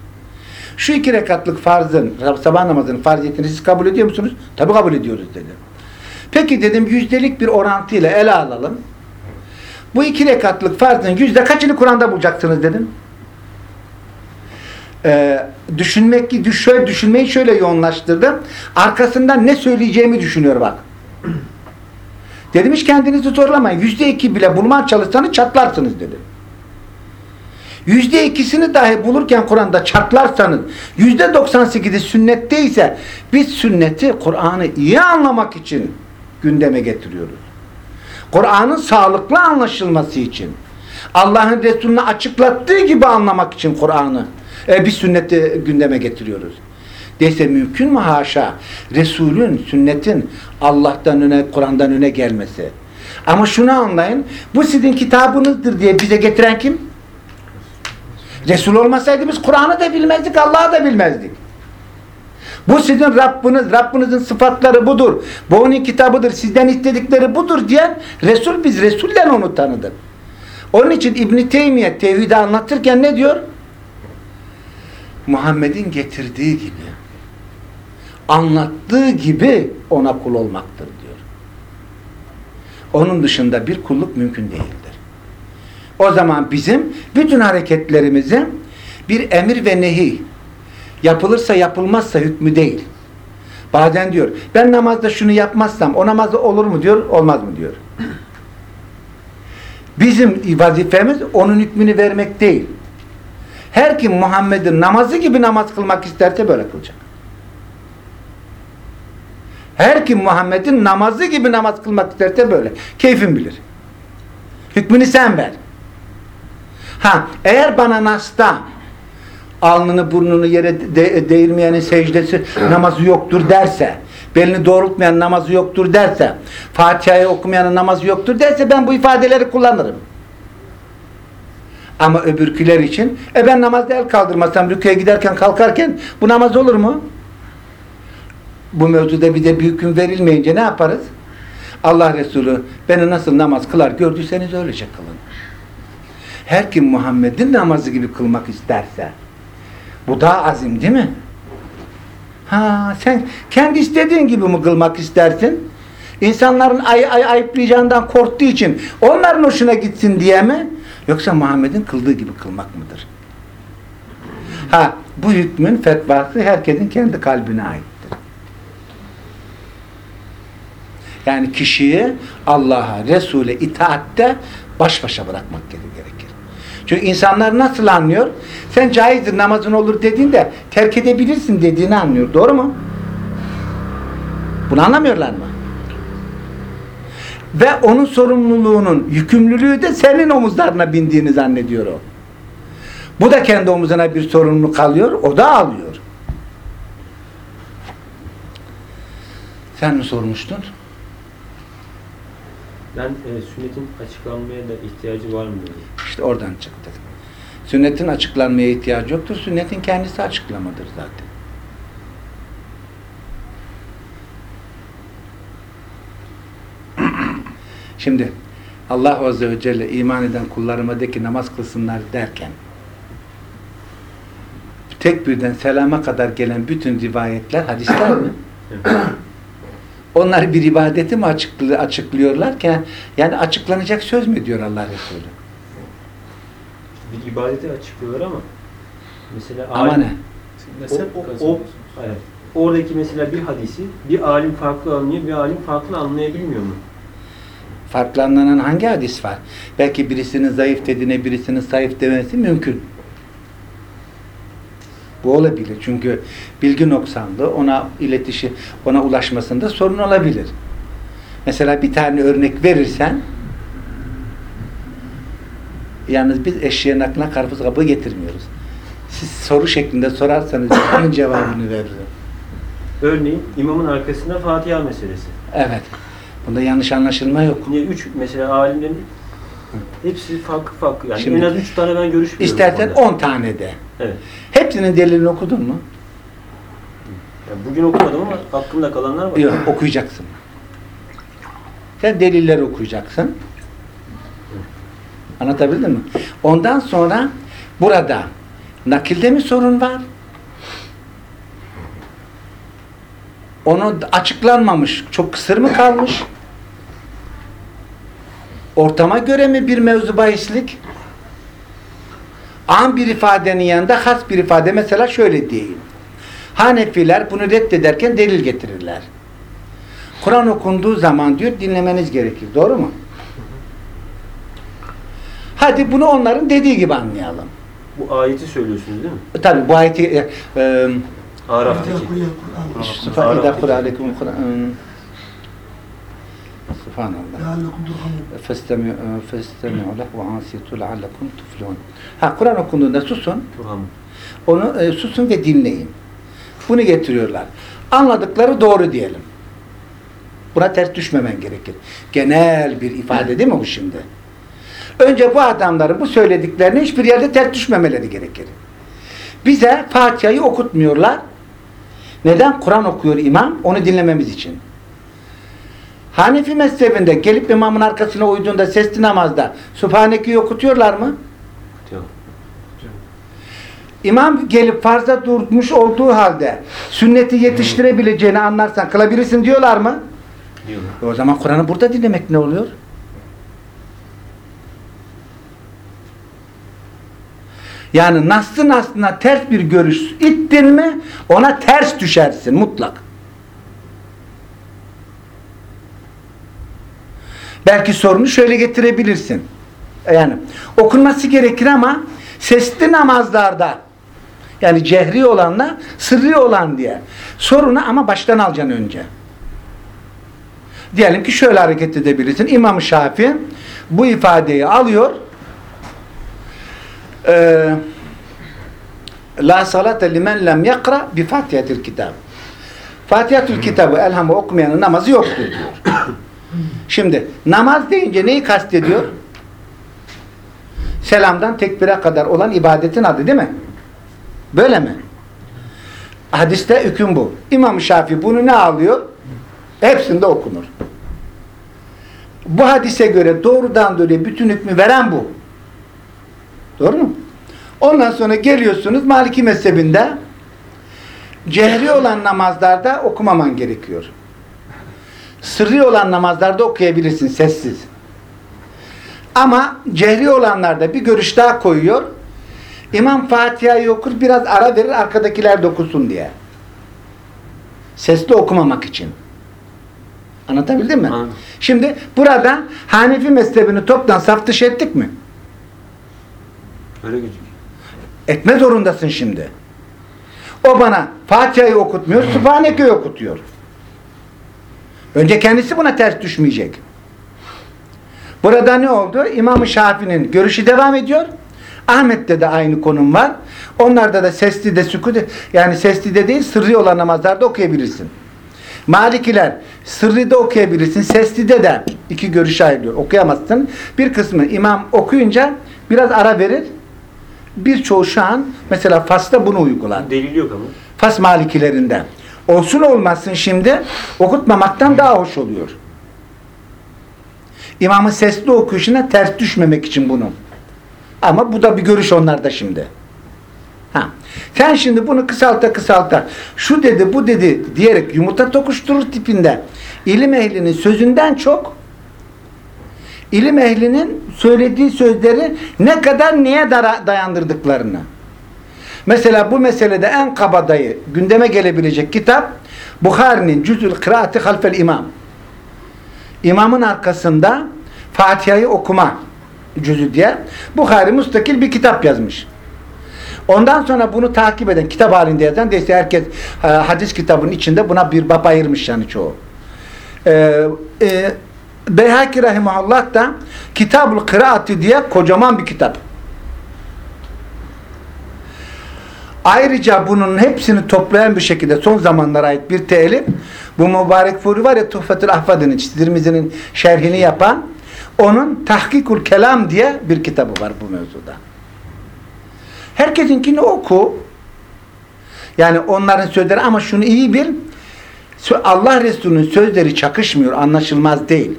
Şu iki rekatlık farzın, sabah namazının farziyetini siz kabul ediyor musunuz? Tabi kabul ediyoruz dedim. Peki dedim yüzdelik bir orantıyla ele alalım. Bu iki rekatlık farzın yüzde kaçını Kur'an'da bulacaksınız dedim. Ee, düşünmek ki şöyle düşünmeyi şöyle yoğunlaştırdım. Arkasından ne söyleyeceğimi düşünüyor bak. Dedim kendinizi zorlamayın. Yüzde iki bile bulmaya çalışsanız çatlarsınız dedim. Yüzde ikisini dahi bulurken Kur'an'da çatlarsanız yüzde doksan sekizi sünnetteyse biz sünneti Kur'an'ı iyi anlamak için gündeme getiriyoruz. Kur'an'ın sağlıklı anlaşılması için Allah'ın Resulü'nü açıklattığı gibi anlamak için Kur'an'ı e, bir sünneti gündeme getiriyoruz. Dese mümkün mü haşa Resul'ün, sünnetin Allah'tan öne, Kur'an'dan öne gelmesi. Ama şunu anlayın, bu sizin kitabınızdır diye bize getiren kim? Resul olmasaydı biz Kur'an'ı da bilmezdik, Allah'ı da bilmezdik. Bu sizin Rabbiniz, Rabbinizin sıfatları budur. Bu onun kitabıdır, sizden istedikleri budur diyen Resul biz Resul'den onu tanıdık. Onun için İbn Teymiye tevhidi anlatırken ne diyor? Muhammed'in getirdiği gibi anlattığı gibi ona kul olmaktır diyor. Onun dışında bir kulluk mümkün değildir. O zaman bizim bütün hareketlerimizi bir emir ve nehi yapılırsa yapılmazsa hükmü değil. Bazen diyor ben namazda şunu yapmazsam o namazda olur mu diyor olmaz mı diyor. Bizim vazifemiz onun hükmünü vermek değil. Her kim Muhammed'in namazı gibi namaz kılmak isterse böyle kılacak. Her kim Muhammed'in namazı gibi namaz kılmak isterse böyle. Keyfin bilir. Hükmünü sen ver. Ha, eğer bana nasta alnını burnunu yere de, değirmeyenin secdesi namazı yoktur derse, belini doğrultmayan namazı yoktur derse, Fatiha'yı okumayanın namazı yoktur derse ben bu ifadeleri kullanırım. Ama öbürküler için e ben namazda el kaldırmasam rüküye giderken kalkarken bu namaz olur mu? Bu mevzuda bir de bir hüküm verilmeyince ne yaparız? Allah Resulü beni nasıl namaz kılar gördüyseniz öylece kılın. Her kim Muhammed'in namazı gibi kılmak isterse bu daha azim değil mi? Ha sen kendi istediğin gibi mi kılmak istersin? İnsanların ay, ay, ayıplayacağından korktuğu için onların hoşuna gitsin diye mi? Yoksa Muhammed'in kıldığı gibi kılmak mıdır? Ha, bu hükmün fetvası herkesin kendi kalbine aittir. Yani kişiyi Allah'a, Resul'e itaatte baş başa bırakmak gerekir. Çünkü insanlar nasıl anlıyor? Sen caizdir namazın olur dediğinde terk edebilirsin dediğini anlıyor. Doğru mu? Bunu anlamıyorlar mı? Ve onun sorumluluğunun, yükümlülüğü de senin omuzlarına bindiğini zannediyor o. Bu da kendi omuzuna bir sorumluluk kalıyor, o da alıyor. Sen mi sormuştun? Ben e, sünnetin açıklanmaya da ihtiyacı var mı. İşte oradan çıktı. Sünnetin açıklanmaya ihtiyacı yoktur. Sünnetin kendisi açıklamadır zaten. Şimdi Allah Azze ve Celle iman eden kullarıma de ki namaz kılsınlar derken tek birden selama kadar gelen bütün rivayetler hadisler mi? Onlar bir ibadeti mi açıklı, açıklıyorlarken yani açıklanacak söz mü diyor Allah Resulü? Bir ibadeti açıklıyorlar ama mesela Ama alim- ne? Mezhep O- o- kazanıyorsun. Evet. Oradaki mesela bir hadisi bir alim farklı anlıyor, bir alim farklı anlayabilmiyor mu? Farklı anlanan hangi hadis var? Belki birisinin zayıf dediğine birisinin zayıf demesi mümkün. Bu olabilir. Çünkü bilgi noksanlığı ona iletişi, ona ulaşmasında sorun olabilir. Mesela bir tane örnek verirsen yalnız biz eşeğin aklına karpuz kabuğu getirmiyoruz. Siz soru şeklinde sorarsanız bunun cevabını veririm. Örneğin imamın arkasında Fatiha meselesi. Evet. Bunda yanlış anlaşılma yok. Yine üç mesela alimlerin hepsi farklı farklı. Yani Şimdi- en az üç tane ben görüş biliyorum. İstersen. 10 tane de. Evet. Hepsinin delilini okudun mu? Yani bugün okumadım ama aklımda kalanlar var. Yok, okuyacaksın. Sen delilleri okuyacaksın. Anlatabildim mi? Ondan sonra burada nakilde mi sorun var? Onu açıklanmamış, çok kısır mı kalmış? Ortama göre mi bir mevzu bahislik? An bir ifadenin yanında has bir ifade mesela şöyle diyeyim. Hanefiler bunu reddederken delil getirirler. Kur'an okunduğu zaman diyor dinlemeniz gerekir. Doğru mu? Hadi bunu onların dediği gibi anlayalım. Bu ayeti söylüyorsunuz değil mi? Tabi bu ayeti e, e, Araf'taki. İdâ kura aleyküm Kur'an Subhanallah. Leh ve ansitu leallekum tuflihun. Ha Kur'an okunduğunda susun. Onu e, susun ve dinleyin. Bunu getiriyorlar. Anladıkları doğru diyelim. Buna ters düşmemen gerekir. Genel bir ifade değil mi bu şimdi? Önce bu adamların bu söylediklerine hiçbir yerde ters düşmemeleri gerekir. Bize Fatiha'yı okutmuyorlar. Neden? Kur'an okuyor imam. Onu dinlememiz için. Hanefi mezhebinde gelip imamın arkasına uyduğunda sesli namazda Sübhaneke'yi okutuyorlar mı? Diyor. İmam gelip farza durmuş olduğu halde sünneti yetiştirebileceğini anlarsan kılabilirsin diyorlar mı? Diyorlar. E o zaman Kur'an'ı burada dinlemek ne oluyor? Yani Nas'ın aslına ters bir görüş ittin mi ona ters düşersin mutlak. Belki sorunu şöyle getirebilirsin. Yani okunması gerekir ama sesli namazlarda yani cehri olanla sırrı olan diye sorunu ama baştan alacaksın önce. Diyelim ki şöyle hareket edebilirsin. İmam-ı Şafii bu ifadeyi alıyor. Ee, La salate limen lem yakra bi fatihatil kitab. Fatihatul kitabı elhamı okumayanın namazı yoktur diyor. Şimdi namaz deyince neyi kastediyor? Selamdan tekbire kadar olan ibadetin adı değil mi? Böyle mi? Hadiste hüküm bu. İmam Şafii bunu ne alıyor? Hepsinde okunur. Bu hadise göre doğrudan doğruya bütün hükmü veren bu. Doğru mu? Ondan sonra geliyorsunuz Maliki mezhebinde cehri olan namazlarda okumaman gerekiyor. Sırrı olan namazlarda okuyabilirsin sessiz. Ama cehri olanlarda bir görüş daha koyuyor. İmam Fatiha'yı okur biraz ara verir arkadakiler de okusun diye. Sesli okumamak için. Anlatabildim mi? Anladım. Şimdi burada Hanefi mezhebini toptan saf dışı ettik mi? Öyle gözüküyor. Etme zorundasın şimdi. O bana Fatiha'yı okutmuyor, Sübhaneke'yi okutuyor. Önce kendisi buna ters düşmeyecek. Burada ne oldu? İmam-ı Şafii'nin görüşü devam ediyor. Ahmet'te de aynı konum var. Onlarda da sesli de sükut yani sesli de değil sırrı olan namazlarda okuyabilirsin. Malikiler sırrı da okuyabilirsin. Sesli de de iki görüş ayrılıyor. Okuyamazsın. Bir kısmı imam okuyunca biraz ara verir. Birçoğu şu an mesela Fas'ta bunu uygular. Delil yok ama. Fas Malikilerinden. Olsun olmasın şimdi okutmamaktan daha hoş oluyor. İmamın sesli okuyuşuna ters düşmemek için bunu. Ama bu da bir görüş onlarda şimdi. Ha. Sen şimdi bunu kısalta kısalta şu dedi bu dedi diyerek yumurta tokuşturur tipinde ilim ehlinin sözünden çok ilim ehlinin söylediği sözleri ne kadar dara- dayandırdıklarını. Mesela bu meselede en kabadayı gündeme gelebilecek kitap Bukhari'nin Cüzül Kıraati Halfel İmam. İmamın arkasında Fatiha'yı okuma cüzü diye Bukhari mustakil bir kitap yazmış. Ondan sonra bunu takip eden, kitap halinde yazan, değilse herkes e, hadis kitabının içinde buna bir bab ayırmış yani çoğu. E, e, Beyhaki Rahimahullah da Kitabul Kıraati diye kocaman bir kitap. Ayrıca bunun hepsini toplayan bir şekilde son zamanlara ait bir telif bu mübarek furi var ya Tuhfetül Ahfad'ın Tirmizi'nin şerhini yapan onun Tahkikul Kelam diye bir kitabı var bu mevzuda. Herkesinkini oku. Yani onların sözleri ama şunu iyi bil. Allah Resulü'nün sözleri çakışmıyor, anlaşılmaz değil.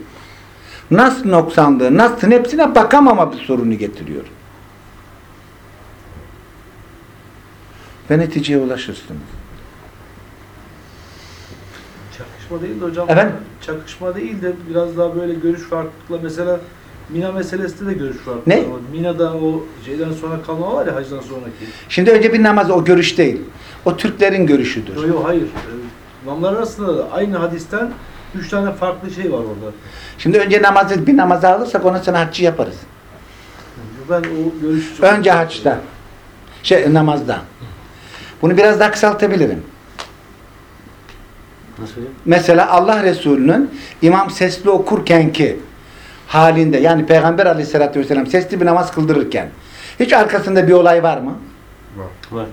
Nas noksanlığı, Nas'ın hepsine bakamama bir sorunu getiriyor. Ve neticeye ulaşırsınız. Çakışma değil de hocam. Efendim? Çakışma değil de biraz daha böyle görüş farklılıkla mesela Mina meselesinde de görüş farklılığı Ne? var. Mina'da o şeyden sonra kalma var ya hacdan sonraki. Şimdi önce bir namaz o görüş değil. O Türklerin görüşüdür. Yok yok hayır. Ee, İmamlar arasında da aynı hadisten üç tane farklı şey var orada. Şimdi önce namazı bir namaza alırsak ona sonra haccı yaparız. Ben o görüşü çok... Önce haçta. Şey namazda. Bunu biraz daha kısaltabilirim. Nasıl? Mesela Allah Resulü'nün imam sesli okurken ki halinde yani Peygamber aleyhissalatü vesselam sesli bir namaz kıldırırken hiç arkasında bir olay var mı? Var. Var.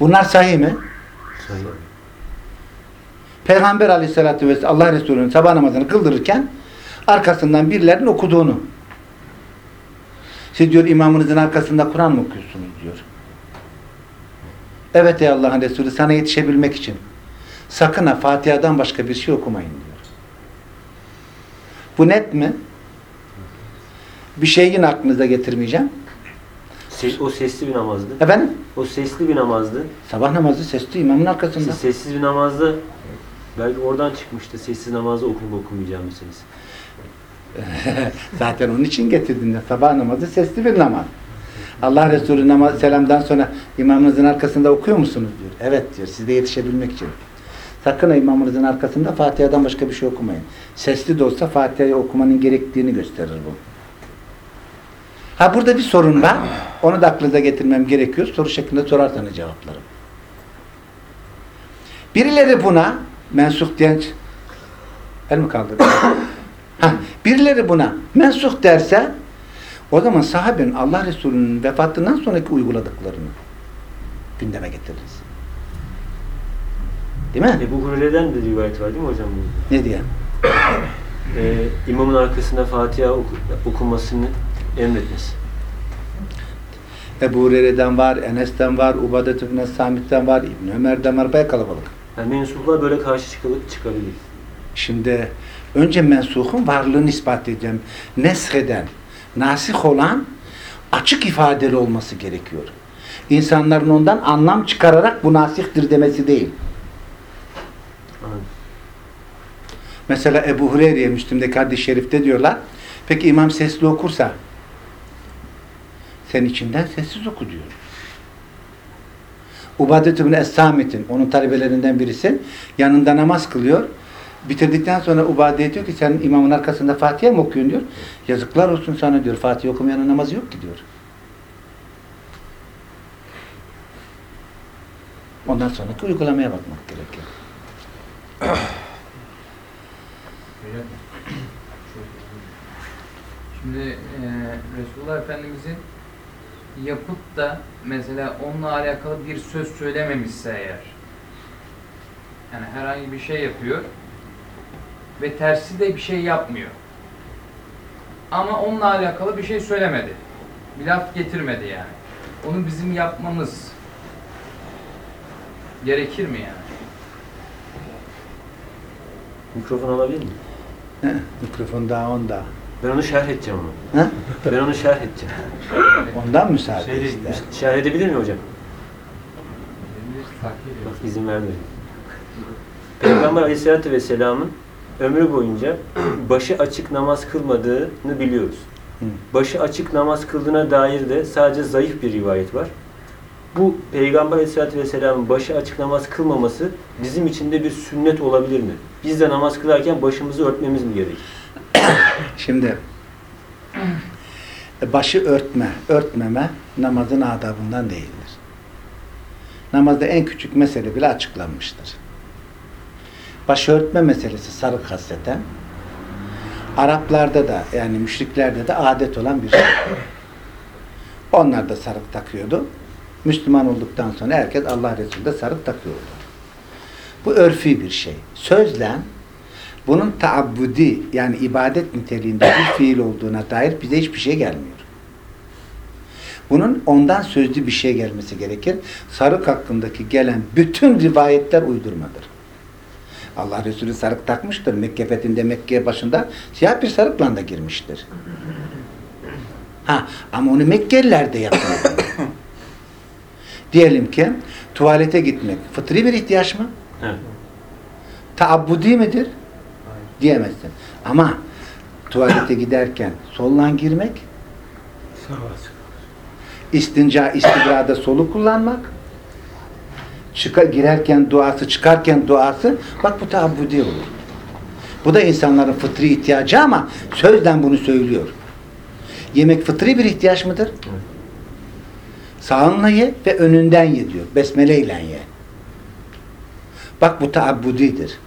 Bunlar sahih mi? Sayın. Peygamber aleyhissalatü vesselam Allah Resulü'nün sabah namazını kıldırırken arkasından birilerinin okuduğunu. Siz diyor imamınızın arkasında Kur'an mı okuyorsunuz diyor. Evet ey Allah'ın Resulü sana yetişebilmek için sakın ha Fatiha'dan başka bir şey okumayın diyor. Bu net mi? Bir şey yine aklınıza getirmeyeceğim. Se- o sesli bir namazdı. Efendim? O sesli bir namazdı. Sabah namazı sesli imamın arkasında. Sessiz bir namazda belki oradan çıkmıştı. Sessiz namazda okunup okumayacağım meselesi. Zaten onun için getirdim de sabah namazı sesli bir namaz. Allah Resulü namaz, selamdan sonra imamınızın arkasında okuyor musunuz diyor. Evet diyor size yetişebilmek için. Sakın imamınızın arkasında Fatiha'dan başka bir şey okumayın. Sesli de olsa Fatiha'yı okumanın gerektiğini gösterir bu. Ha burada bir sorun var. Onu da aklınıza getirmem gerekiyor. Soru şeklinde sorarsanız cevaplarım. Birileri buna mensuh diyen el mi kaldırdı? Ha, birileri buna mensuh derse o zaman sahabenin Allah Resulü'nün vefatından sonraki uyguladıklarını gündeme getiririz. Değil mi? Ebu Hureyre'den de rivayet var değil mi hocam? Ne diye? Ee, imamın arkasında Fatiha oku- okunmasını emretmesi. Ebu Hureyre'den var, Enes'ten var, Ubadet ibn Samit'ten var, İbn Ömer'den var, bayağı kalabalık. Yani mensuplar böyle karşı çıkılıp çıkabilir. Şimdi önce mensuhun varlığını ispat edeceğim. Nesheden, nasih olan açık ifadeli olması gerekiyor. İnsanların ondan anlam çıkararak bu nasihtir demesi değil. Anladım. Mesela Ebu Hureyre'ye Müslim'deki hadis-i şerifte diyorlar. Peki imam sesli okursa sen içinden sessiz oku diyor. Ubadet ibn Es-Samit'in, onun talebelerinden birisi yanında namaz kılıyor. Bitirdikten sonra Ubade'ye diyor ki sen imamın arkasında Fatiha mı okuyorsun diyor. Yazıklar olsun sana diyor. Fatiha okumayanın namazı yok ki diyor. Ondan sonraki uygulamaya bakmak gerekiyor. Şimdi e, Resulullah Efendimizin yapıp da mesela onunla alakalı bir söz söylememişse eğer yani herhangi bir şey yapıyor ve tersi de bir şey yapmıyor. Ama onunla alakalı bir şey söylemedi. Bir laf getirmedi yani. Onu bizim yapmamız gerekir mi yani? Mikrofon alabilir miyim? Mikrofon daha onda. Ben onu şerh edeceğim ama. Ha? Ben onu şerh edeceğim. Ondan müsaade Şey, ister. şerh edebilir mi hocam? Takdir Bak izin vermiyor. Peygamber Aleyhisselatü Vesselam'ın ömrü boyunca başı açık namaz kılmadığını biliyoruz. Başı açık namaz kıldığına dair de sadece zayıf bir rivayet var. Bu Peygamber Aleyhisselatü Vesselam'ın başı açık namaz kılmaması bizim için de bir sünnet olabilir mi? Biz de namaz kılarken başımızı örtmemiz mi gerekir? Şimdi e, başı örtme, örtmeme namazın adabından değildir. Namazda en küçük mesele bile açıklanmıştır. Başı örtme meselesi sarık hasreten Araplarda da yani müşriklerde de adet olan bir şey. Onlar da sarık takıyordu. Müslüman olduktan sonra herkes Allah Resulü de sarık takıyordu. Bu örfi bir şey. Sözlen bunun taabbudi yani ibadet niteliğinde bir fiil olduğuna dair bize hiçbir şey gelmiyor. Bunun ondan sözlü bir şey gelmesi gerekir. Sarık hakkındaki gelen bütün rivayetler uydurmadır. Allah Resulü sarık takmıştır. Mekke fethinde Mekke başında siyah bir sarıkla da girmiştir. Ha, ama onu Mekkeliler de yapıyor. Diyelim ki tuvalete gitmek fıtri bir ihtiyaç mı? Evet. Taabbudi midir? Diyemezsin. Ama tuvalete giderken soldan girmek, istinca, istibrada solu kullanmak, çıka, girerken duası, çıkarken duası, bak bu taabbudi olur. Bu da insanların fıtri ihtiyacı ama sözden bunu söylüyor. Yemek fıtri bir ihtiyaç mıdır? Sağınla ye ve önünden ye diyor. Besmele ile ye. Bak bu taabbudidir.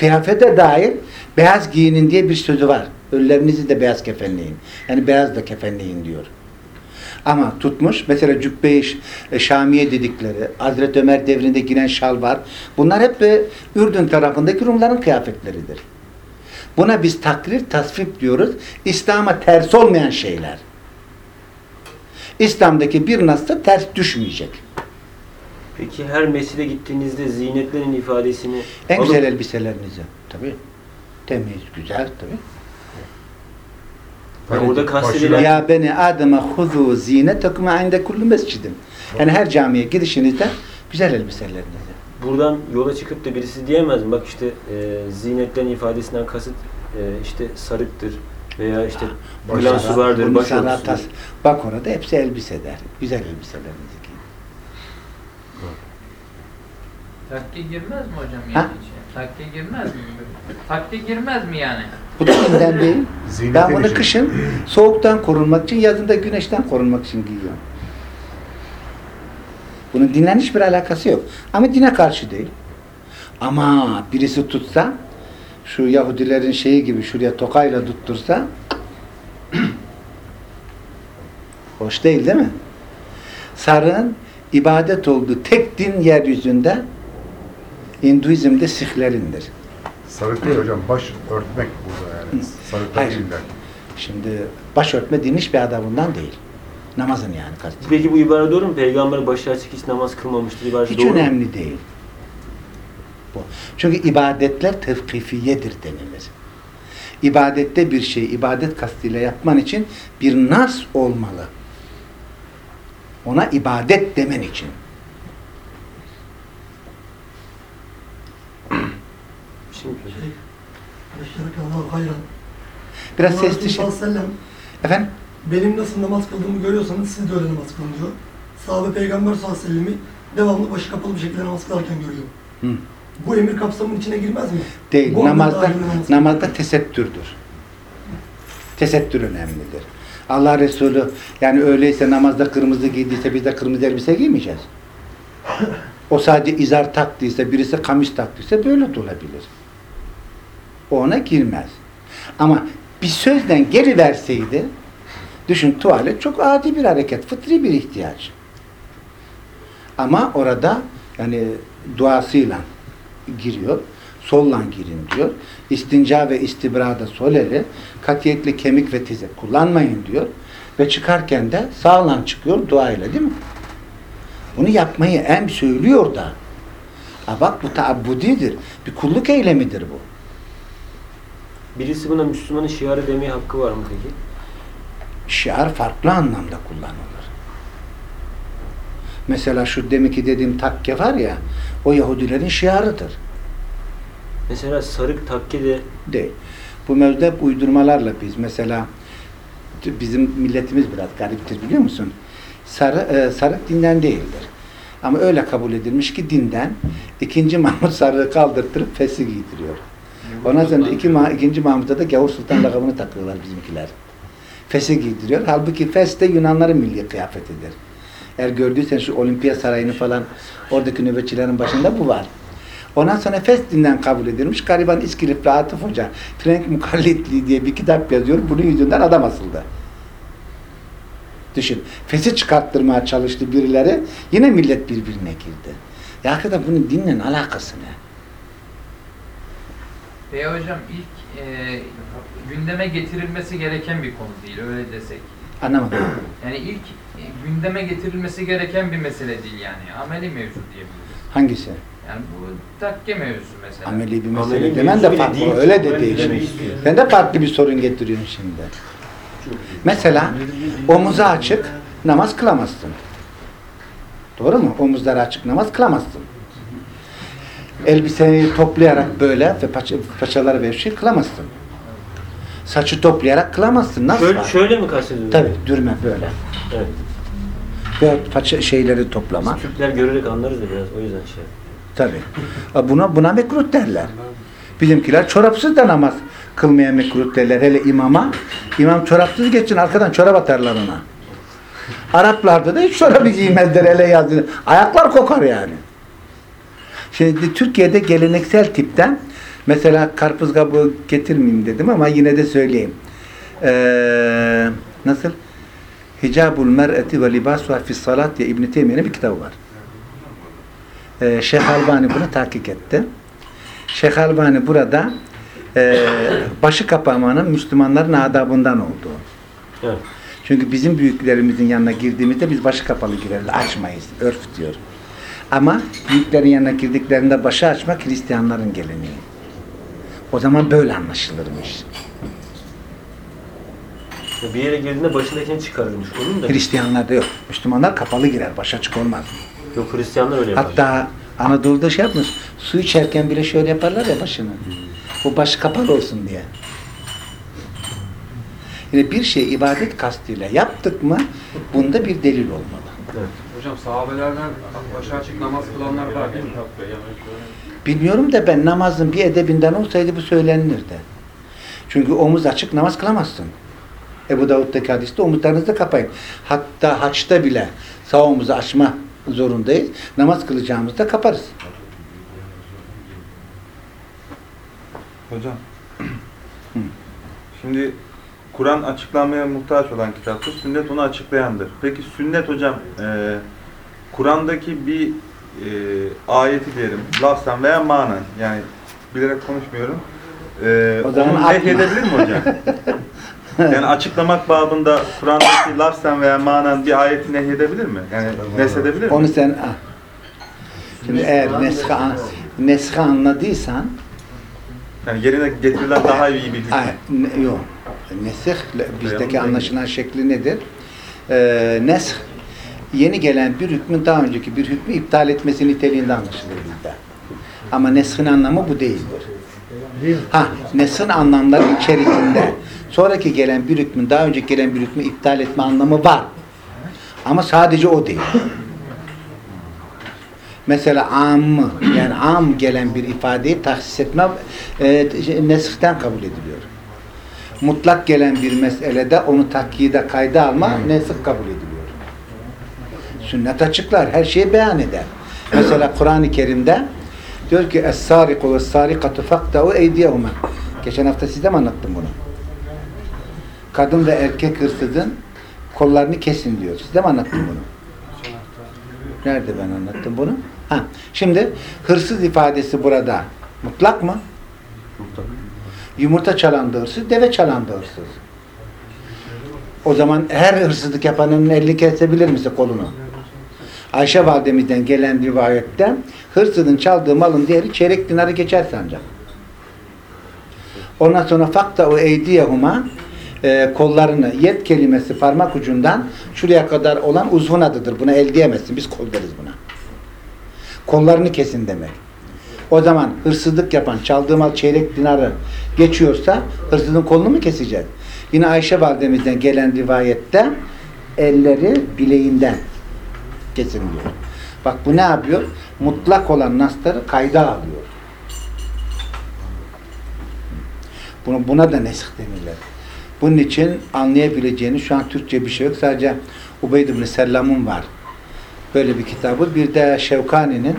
Kıyafete dair beyaz giyinin diye bir sözü var. Ölülerinizi de beyaz kefenleyin. Yani beyaz da kefenleyin diyor. Ama tutmuş mesela cübbe-i e, Şamiye dedikleri Hazreti Ömer devrinde giyinen şal var. Bunlar hep e, Ürdün tarafındaki Rumların kıyafetleridir. Buna biz takrir, tasvip diyoruz. İslam'a ters olmayan şeyler. İslam'daki bir nasla ters düşmeyecek. Peki her mescide gittiğinizde zinetlerin ifadesini En alıp- güzel elbiselerinizi. Tabii. Temiz, güzel tabii. Yani orada kastedilen- Ya beni Adem'e huzu zinetekum inde kullu mescidin. Yani her camiye gidişinizde güzel elbiselerinizi. Buradan yola çıkıp da birisi diyemez mi? Bak işte e, zinetlerin ifadesinden kasıt e, işte sarıktır veya işte Baş- glansı vardır, Bunu sana tas- Bak orada hepsi elbise der. Güzel elbiselerinizi Takke girmez mi hocam Ha? yani içine? Takke girmez mi? Takke girmez mi yani? Bu da dinden değil. Ben bunu için. kışın soğuktan korunmak için, yazın da güneşten korunmak için giyiyorum. Bunun dinle hiçbir alakası yok. Ama dine karşı değil. Ama birisi tutsa, şu Yahudilerin şeyi gibi şuraya tokayla tuttursa, hoş değil değil mi? Sarığın ibadet olduğu tek din yeryüzünde Hinduizm'de Sihlerindir. Sarık değil hocam, baş örtmek burada yani. Hayır. değiller. Şimdi başörtme din hiçbir adabından değil. Namazın yani kastı. Peki bu ibare doğru mu? Peygamber başı açık hiç namaz kılmamıştır ibaresi Hiç doğru mu? önemli değil. Bu. Çünkü ibadetler tevkifiyedir denilir. İbadette bir şey ibadet kastıyla yapman için bir nas olmalı. Ona ibadet demen için. Şimdi Şey. Biraz Muhammed sesli şey. Efendim? Benim nasıl namaz kıldığımı görüyorsanız siz de öyle namaz kılın diyor. Sahabe Peygamber sallallahu aleyhi ve sellem'i devamlı başı kapalı bir şekilde namaz kılarken görüyor. Hı. Bu emir kapsamının içine girmez mi? Değil. Bu namazda namaz. namazda tesettürdür. Tesettür önemlidir. Allah Resulü yani öyleyse namazda kırmızı giydiyse biz de kırmızı elbise giymeyeceğiz. O sadece izar taktıysa, birisi kamis taktıysa böyle de olabilir. O ona girmez. Ama bir sözden geri verseydi, düşün tuvalet çok adi bir hareket, fıtri bir ihtiyaç. Ama orada yani duasıyla giriyor. Solla girin diyor. İstinca ve istibrada sol eli, katiyetle kemik ve tize kullanmayın diyor. Ve çıkarken de sağla çıkıyor duayla değil mi? Bunu yapmayı em söylüyor da. Ha bak bu taabbudidir. Bir kulluk eylemidir bu. Birisi buna Müslümanın şiarı demeye hakkı var mı peki? Şiar farklı anlamda kullanılır. Mesela şu deminki dediğim takke var ya, o Yahudilerin şiarıdır. Mesela sarık takke de Değil. Bu mevzuda hep uydurmalarla biz mesela bizim milletimiz biraz gariptir biliyor musun? Sarı, e, sarık dinden değildir. Ama öyle kabul edilmiş ki dinden ikinci Mahmut sarığı kaldırtırıp fesi giydiriyor. Ondan sonra iki, Ma- ikinci Mahmut'a da Gavur Sultan lakabını takıyorlar bizimkiler. Fesi giydiriyor. Halbuki fes de Yunanların milli kıyafetidir. Eğer gördüysen şu Olimpiya Sarayı'nı falan oradaki nöbetçilerin başında bu var. Ondan sonra Fes dinden kabul edilmiş. Gariban İskilipli Atıf Hoca Frank Mukallitli diye bir kitap yazıyor. Bunun yüzünden adam asıldı. Düşün. Fes'i çıkarttırmaya çalıştı birileri. Yine millet birbirine girdi. Ya hakikaten bunun dinle alakası ne? Veya hocam ilk e, gündeme getirilmesi gereken bir konu değil öyle desek. Anlamadım. Yani ilk e, gündeme getirilmesi gereken bir mesele değil yani. Ameli mevzu diyebiliriz. Hangisi? Yani bu takke mevzusu mesela. Ameli bir Ameli mesele demen mevzu de bile farklı. değil. Öyle de Ben değil. demek. Sen de farklı bir sorun getiriyorsun şimdi. Mesela omuzu açık namaz kılamazsın. Doğru mu? Omuzları açık namaz kılamazsın. Elbiseyi toplayarak böyle ve paça, paçaları ve şey kılamazsın. Saçı toplayarak kılamazsın. Nasıl? şöyle, var? şöyle mi kastediyorsun? Tabii dürme böyle. Evet. Ve paça şeyleri toplama. Biz Türkler görerek anlarız da biraz o yüzden şey. Tabii. Buna buna mekruh derler. Bizimkiler çorapsız da namaz kılmaya mekruh derler. Hele imama. İmam çorapsız geçsin arkadan çorap atarlar ona. Araplarda da hiç çorabı giymezler hele yazın. Ayaklar kokar yani. Şimdi Türkiye'de geleneksel tipten mesela karpuz kabuğu getirmeyeyim dedim ama yine de söyleyeyim. Ee, nasıl? Hicabul mer'eti ve libasuha fi salat diye İbn Teymiye'nin bir kitabı var. Ee, Şeyh Albani bunu tahkik etti. Şeyh Albani burada e, başı kapamanın Müslümanların adabından olduğu. Evet. Çünkü bizim büyüklerimizin yanına girdiğimizde biz başı kapalı gireriz, açmayız. Örf diyor. Ama büyüklerin yanına girdiklerinde başı açmak Hristiyanların geleneği. O zaman böyle anlaşılırmış. Bir yere girdiğinde başındakini çıkarırmış. Onun da Hristiyanlarda yok. Müslümanlar kapalı girer, baş açık olmaz. yok Hristiyanlar öyle yapar. Hatta Anadolu'da şey yapmış, su içerken bile şöyle yaparlar ya başını. Bu başı kapalı olsun diye. Yani bir şey ibadet kastıyla yaptık mı bunda bir delil olmalı. Hocam sahabelerden başı açık namaz kılanlar var değil mi? Bilmiyorum da ben namazın bir edebinden olsaydı bu söylenirdi. Çünkü omuz açık namaz kılamazsın. Ebu Davud'daki hadiste omuzlarınızı da kapayın. Hatta haçta bile sağ omuzu açma zorundayız. Namaz kılacağımızda kaparız. Hocam. Şimdi Kur'an açıklanmaya muhtaç olan kitaptır. Sünnet onu açıklayandır. Peki sünnet hocam e, Kur'an'daki bir e, ayeti diyelim lafzan veya manen yani bilerek konuşmuyorum. E, O zaman onu atma. nehyedebilir mi hocam? yani açıklamak babında Kur'an'daki lafzan veya manen bir ayeti nehyedebilir mi? Yani neshedebilir mi? Onu sen ah. Şimdi eğer neska, an- neska anladıysan Yani yerine getirilen daha iyi bir hüküm. Yok. Nesih bizdeki anlaşılan şekli nedir? Ee, nesh yeni gelen bir hükmün daha önceki bir hükmü iptal etmesi niteliğinde anlaşılır bizde. Ama neshin anlamı bu değildir. Ha, nesin anlamları içerisinde. Sonraki gelen bir hükmün daha önce gelen bir hükmü iptal etme anlamı var. Ama sadece o değil. Mesela am yani am gelen bir ifadeyi tahsis etme e, nesihten kabul ediliyor. Mutlak gelen bir meselede onu takyide kayda alma nesih kabul ediliyor. Sünnet açıklar, her şeyi beyan eder. Mesela Kur'an-ı Kerim'de diyor ki Es-sariku ve-sarikatu fakta'u eydiyehuma. Geçen hafta size mi anlattım bunu? Kadın ve erkek hırsızın kollarını kesin diyor. Size mi anlattım bunu? Nerede ben anlattım bunu? Ha, şimdi hırsız ifadesi burada mutlak mı? Yumurta çalan da hırsız, deve çalan da hırsız. O zaman her hırsızlık yapanın elini kesebilir misin kolunu? Ayşe validemizden gelen rivayette hırsızın çaldığı malın değeri çeyrek dinarı geçer ancak. Ondan sonra fakta o eydiyehuma e, kollarını yet kelimesi parmak ucundan şuraya kadar olan uzvun adıdır. Buna el diyemezsin. Biz kol deriz buna. Kollarını kesin demek. O zaman hırsızlık yapan, çaldığı mal çeyrek dinarı geçiyorsa hırsızın kolunu mu kesecek? Yine Ayşe validemizden gelen rivayette elleri bileğinden kesin diyor. Bak bu ne yapıyor? Mutlak olan nasları kayda alıyor. Bunu, buna da nesih denirler. Bunun için anlayabileceğiniz şu an Türkçe bir şey yok. Sadece Ubeyd ibn Sellam'ın var. Böyle bir kitabı. Bir de Şevkani'nin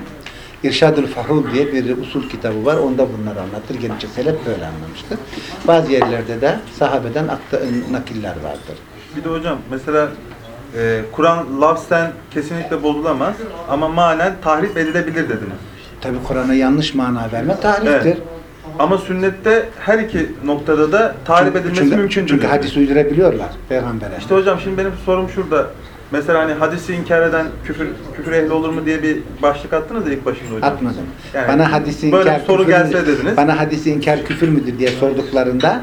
İrşadül Fahul diye bir usul kitabı var. Onda bunları anlatır. Genççe selef böyle anlamıştır. Bazı yerlerde de sahabeden nakiller vardır. Bir de hocam mesela e, Kur'an lafzen kesinlikle bozulamaz ama manen tahrip edilebilir dediniz. Tabi Kur'an'a yanlış mana verme tahriftir. Evet. Ama sünnette her iki noktada da tahrip edilmesi çünkü, mümkün. çünkü hadis uydurabiliyorlar peygambere. İşte hocam şimdi benim sorum şurada. Mesela hani hadisi inkar eden küfür küfür ehli olur mu diye bir başlık attınız ya ilk başında hocam. Atmadım. Yani bana hadisi böyle inkar bir soru küfür gelse dediniz. Bana hadisi inkar küfür müdür diye sorduklarında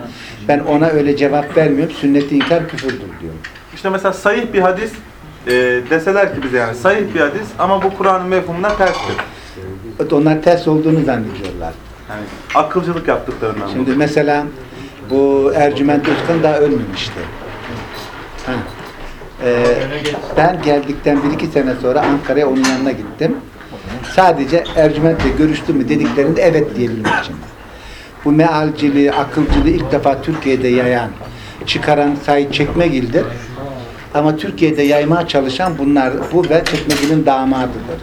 ben ona öyle cevap vermiyorum. Sünneti inkar küfürdür diyorum. İşte mesela sahih bir hadis e, deseler ki bize yani sahih bir hadis ama bu Kur'an'ın mefhumuna terstir. Onlar ters olduğunu zannediyorlar. Yani akılcılık yaptıklarından. Şimdi mesela bu Ercüment Özkan daha ölmemişti. Ha. Ee, ben geldikten bir iki sene sonra Ankara'ya onun yanına gittim. Sadece Ercüment'le görüştüm mü dediklerinde evet diyebilmek için. Bu mealciliği, akılcılığı ilk defa Türkiye'de yayan, çıkaran Said Çekmegil'dir. Ama Türkiye'de yaymaya çalışan bunlar, bu ve Çekmegil'in damadıdır.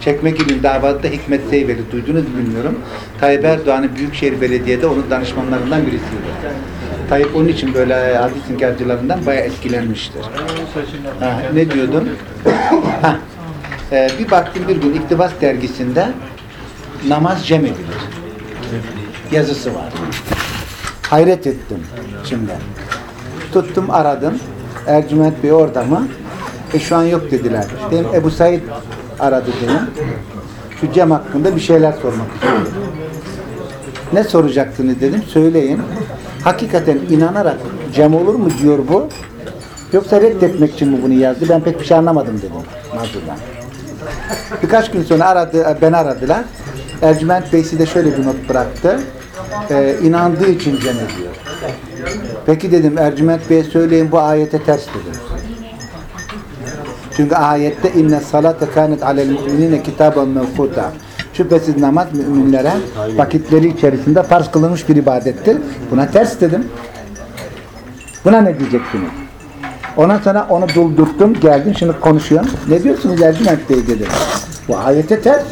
Çekmegil'in davadı da Hikmet Seyveli duydunuz bilmiyorum. Tayyip Erdoğan'ın Büyükşehir Belediye'de onun danışmanlarından birisiydi. Tayyip onun için böyle hadis inkarcılarından bayağı etkilenmiştir. Ha, ne diyordum? Ha, e, bir baktım bir gün İktibas dergisinde namaz cem edilir. Yazısı var. Hayret ettim şimdi. Tuttum aradım. Ercüment Bey orada mı? E şu an yok dediler. Dedim Ebu Said aradı dedim. Şu cem hakkında bir şeyler sormak istiyorum. Ne soracaktınız dedim. Söyleyin. Hakikaten inanarak cem olur mu diyor bu. Yoksa reddetmek için mi bunu yazdı? Ben pek bir şey anlamadım dedim. Mazurdan. Birkaç gün sonra aradı, beni aradılar. Ercüment Bey size şöyle bir not bıraktı. Ee, inandığı için cem ediyor. Peki dedim Ercüment Bey'e söyleyin bu ayete ters dedim. Çünkü ayette inne salate kânet alel mu'minine kitaben mevkuta. Şüphesiz namaz müminlere vakitleri içerisinde farz kılınmış bir ibadettir. Buna ters dedim. Buna ne diyeceksiniz? Ondan sonra onu doldurttum, geldim şimdi konuşuyorum. Ne diyorsunuz Ercüment Bey dedim. Bu ayete ters.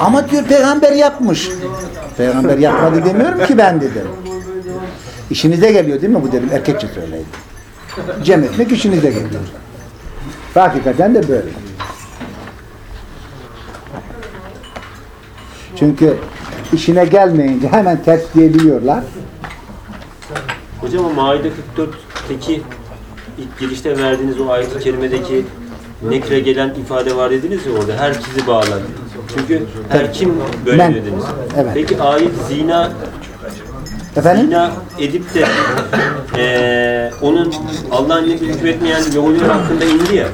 Ama diyor peygamber yapmış. Peygamber yapmadı demiyorum ki ben dedim. İşinize geliyor değil mi bu dedim. Erkekçe söyleyin. Cem etmek işinize geliyor. Hakikaten de böyle. Çünkü işine gelmeyince hemen ters diyebiliyorlar. Hocam o Maide 44'teki ilk girişte verdiğiniz o ayet-i kerimedeki nekre gelen ifade var dediniz ya orada herkesi bağlar. Çünkü her kim böyle Ben. dediniz. Evet. Peki ayet zina Efendim? zina edip de eee onun Allah'ın emrine hükmetmeyen Yahudiler hakkında indi ya.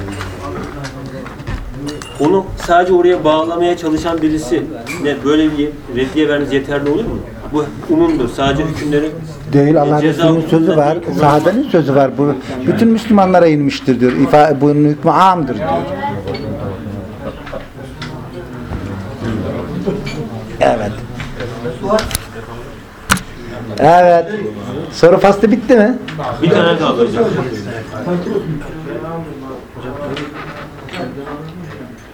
Onu sadece oraya bağlamaya çalışan birisi ne böyle bir reddiye vermeniz yeterli olur mu? Bu umumdur. Sadece hükümleri Değil Allah Resulü'nün sözü var. Sahabenin sözü var. Bu bütün Müslümanlara inmiştir diyor. İfa, bunun hükmü amdır diyor. Evet. Evet. Soru faslı bitti mi? bir tane kaldı hocam.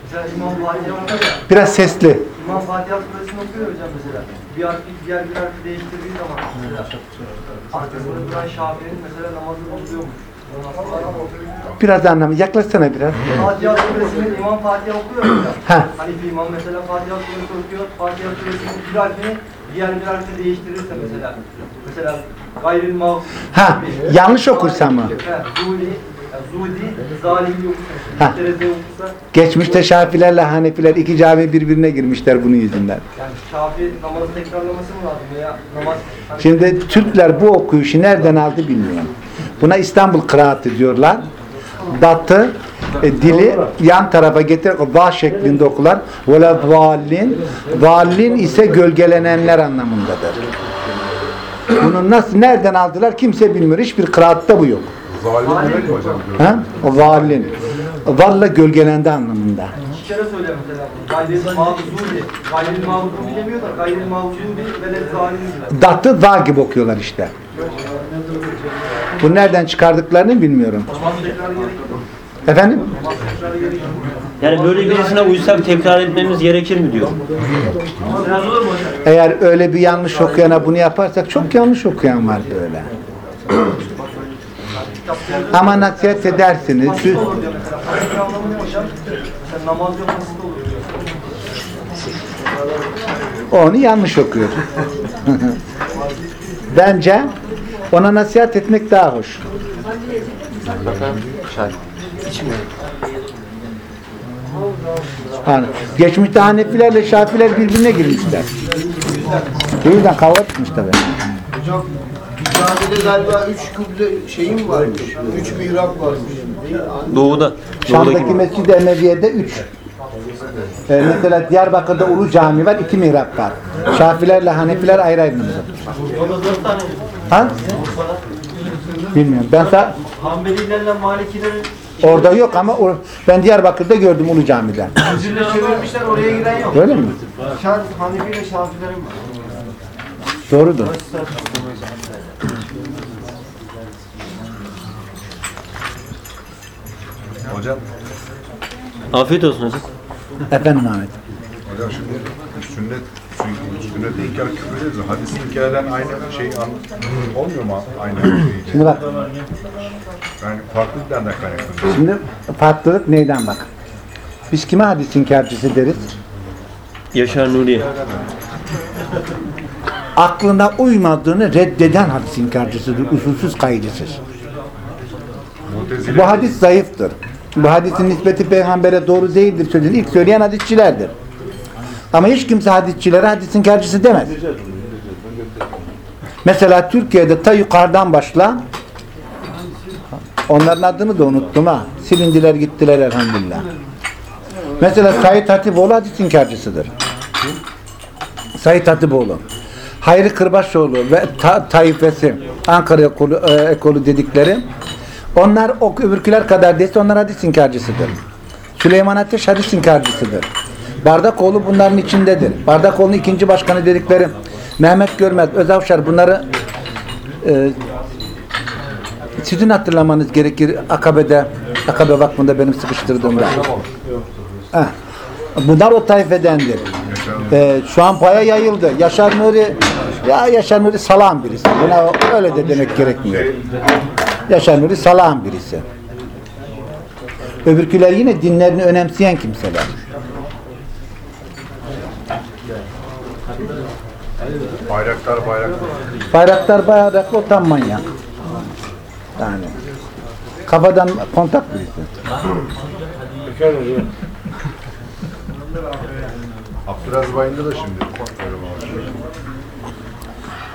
Mesela İmam. Biraz sesli. İmam Fatiha suresini okuyor hocam mesela. Bir harfi diğer bir harfi değiştirdiği zaman mesela. Arkasında duran Şafii'nin mesela namazı bozuyormuş. Biraz anlamı. Yaklaşsana biraz. Fatiha suresini İmam Fatiha okuyor hocam. Ha. Hani bir imam mesela Fatiha suresi okuyor. Fatiha suresinin bir harfini diğer bir harfi değiştirirse mesela. Mesela gayril mağ... Ha, yanlış okursa mı? Zuli, yani Zudi. Geçmişte Şafilerle Hanefiler iki cami birbirine girmişler bunun yüzünden. Yani Şafii namazı tekrarlaması mı lazım veya namaz... Şimdi Türkler bu okuyuşu nereden aldı bilmiyorum. Buna İstanbul kıraatı diyorlar. Batı e, dili yan tarafa getirerek va şeklinde okular. Vela zallin. Zallin ise gölgelenenler anlamındadır. Bunu nasıl nereden aldılar kimse bilmiyor. Hiçbir kıraatta bu yok. Zalim demek mi hocam? Ha? Valla gölgelendi anlamında. İki kere söyle mesela. Gayril mağzudi. Gayril mağzudi demiyor da gayril mağzudi ve le zalim. Datı za gibi okuyorlar işte. Bu nereden çıkardıklarını bilmiyorum. Efendim? Yani böyle birisine uysak tekrar etmemiz gerekir mi diyor. Eğer öyle bir yanlış okuyana bunu yaparsak çok yanlış okuyan var böyle. Ama nasihat edersiniz. Diyor. Onu yanlış okuyor. Bence ona nasihat etmek daha hoş. Yani geçmişte Hanefilerle Şafiler birbirine girmişler. Bu yüzden kavga çıkmış tabii. Camide galiba üç kıble şeyim varmış. Üç mihrap varmış. Doğuda. Şam'daki Doğudaki Mescid-i Emeviye'de üç. Ee, mesela Diyarbakır'da Ulu Cami var, iki mihrap var. Şafilerle Hanefiler ayrı ayrı mizrap. Ha? Bilmiyorum. Ben sa Hanbelilerle Malikilerin orada yok ama or- ben Diyarbakır'da gördüm Ulu Cami'de. Yüzünü çevirmişler oraya giren yok. Öyle mi? Şar Hanefi ile Şafilerin var. Doğrudur. Hocam, Afiyet olsun hocam. Efendim Ahmet. hocam şimdi sünnet, sünnet, sünneti inkar küfür ederiz. Hadis inkardan aynı şey an, olmuyor mu aynı şey? Şimdi bak, Yani farklılıklardan kaynaklanıyor. şimdi farklılık neyden bak. Biz kime hadis inkarcısı deriz? Yaşar Nuriye. Aklına uymadığını reddeden hadis inkarcısıdır, usulsüz. Mutezile Bu hadis zayıftır. Bu hadisin nispeti peygambere doğru değildir sözünü ilk söyleyen hadisçilerdir. Ama hiç kimse hadisçilere hadis inkarcısı demez. Mesela Türkiye'de ta yukarıdan başla onların adını da unuttum ha. Silindiler gittiler elhamdülillah. Mesela Said Hatipoğlu hadis inkarcısıdır. Said Hatipoğlu. Hayri Kırbaşoğlu ve ta taifesi Ankara ekolü, e, ekolü dedikleri onlar o öbürküler kadar değilse onlar hadis inkarcısıdır. Süleyman Ateş hadis inkarcısıdır. Bardakoğlu bunların içindedir. Bardakoğlu'nun ikinci başkanı dedikleri Mehmet Görmez, Özavşar bunları e, sizin hatırlamanız gerekir Akabe'de, Akabe Vakfı'nda benim sıkıştırdığımda. Heh. Bunlar o tayfedendir. Ee, şu an paya yayıldı. Yaşar Nuri ya Yaşar Nuri salam birisi. Buna öyle de demek gerekmiyor. Yaşar Nuri salam birisi. Öbürküler yine dinlerini önemseyen kimseler. bayraktar bayraktar. Bayraktar bayrak o tam manyak. Yani kafadan kontak birisi. Abdülaziz Bayındır da şimdi.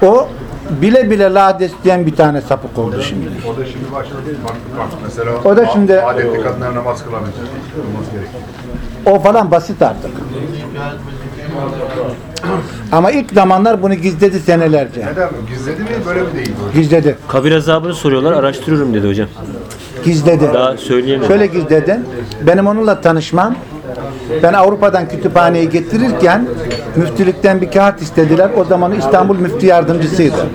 O bile bile lades diyen bir tane sapık oldu şimdi. O da şimdi başladı farklı farklı. Mesela O da şimdi- adetli kadınlar namaz kılamayacak. Kılması gerekiyor. O falan basit artık. Ama ilk zamanlar bunu gizledi senelerce. Neden? Gizledi mi? Böyle mi değil? Gizledi. Kabir azabını soruyorlar, araştırıyorum dedi hocam. Gizledi. Daha söyleyemedi. Şöyle gizledi. Benim onunla tanışmam. Ben Avrupa'dan kütüphaneye getirirken müftülükten bir kağıt istediler. O zaman İstanbul müftü yardımcısıydı.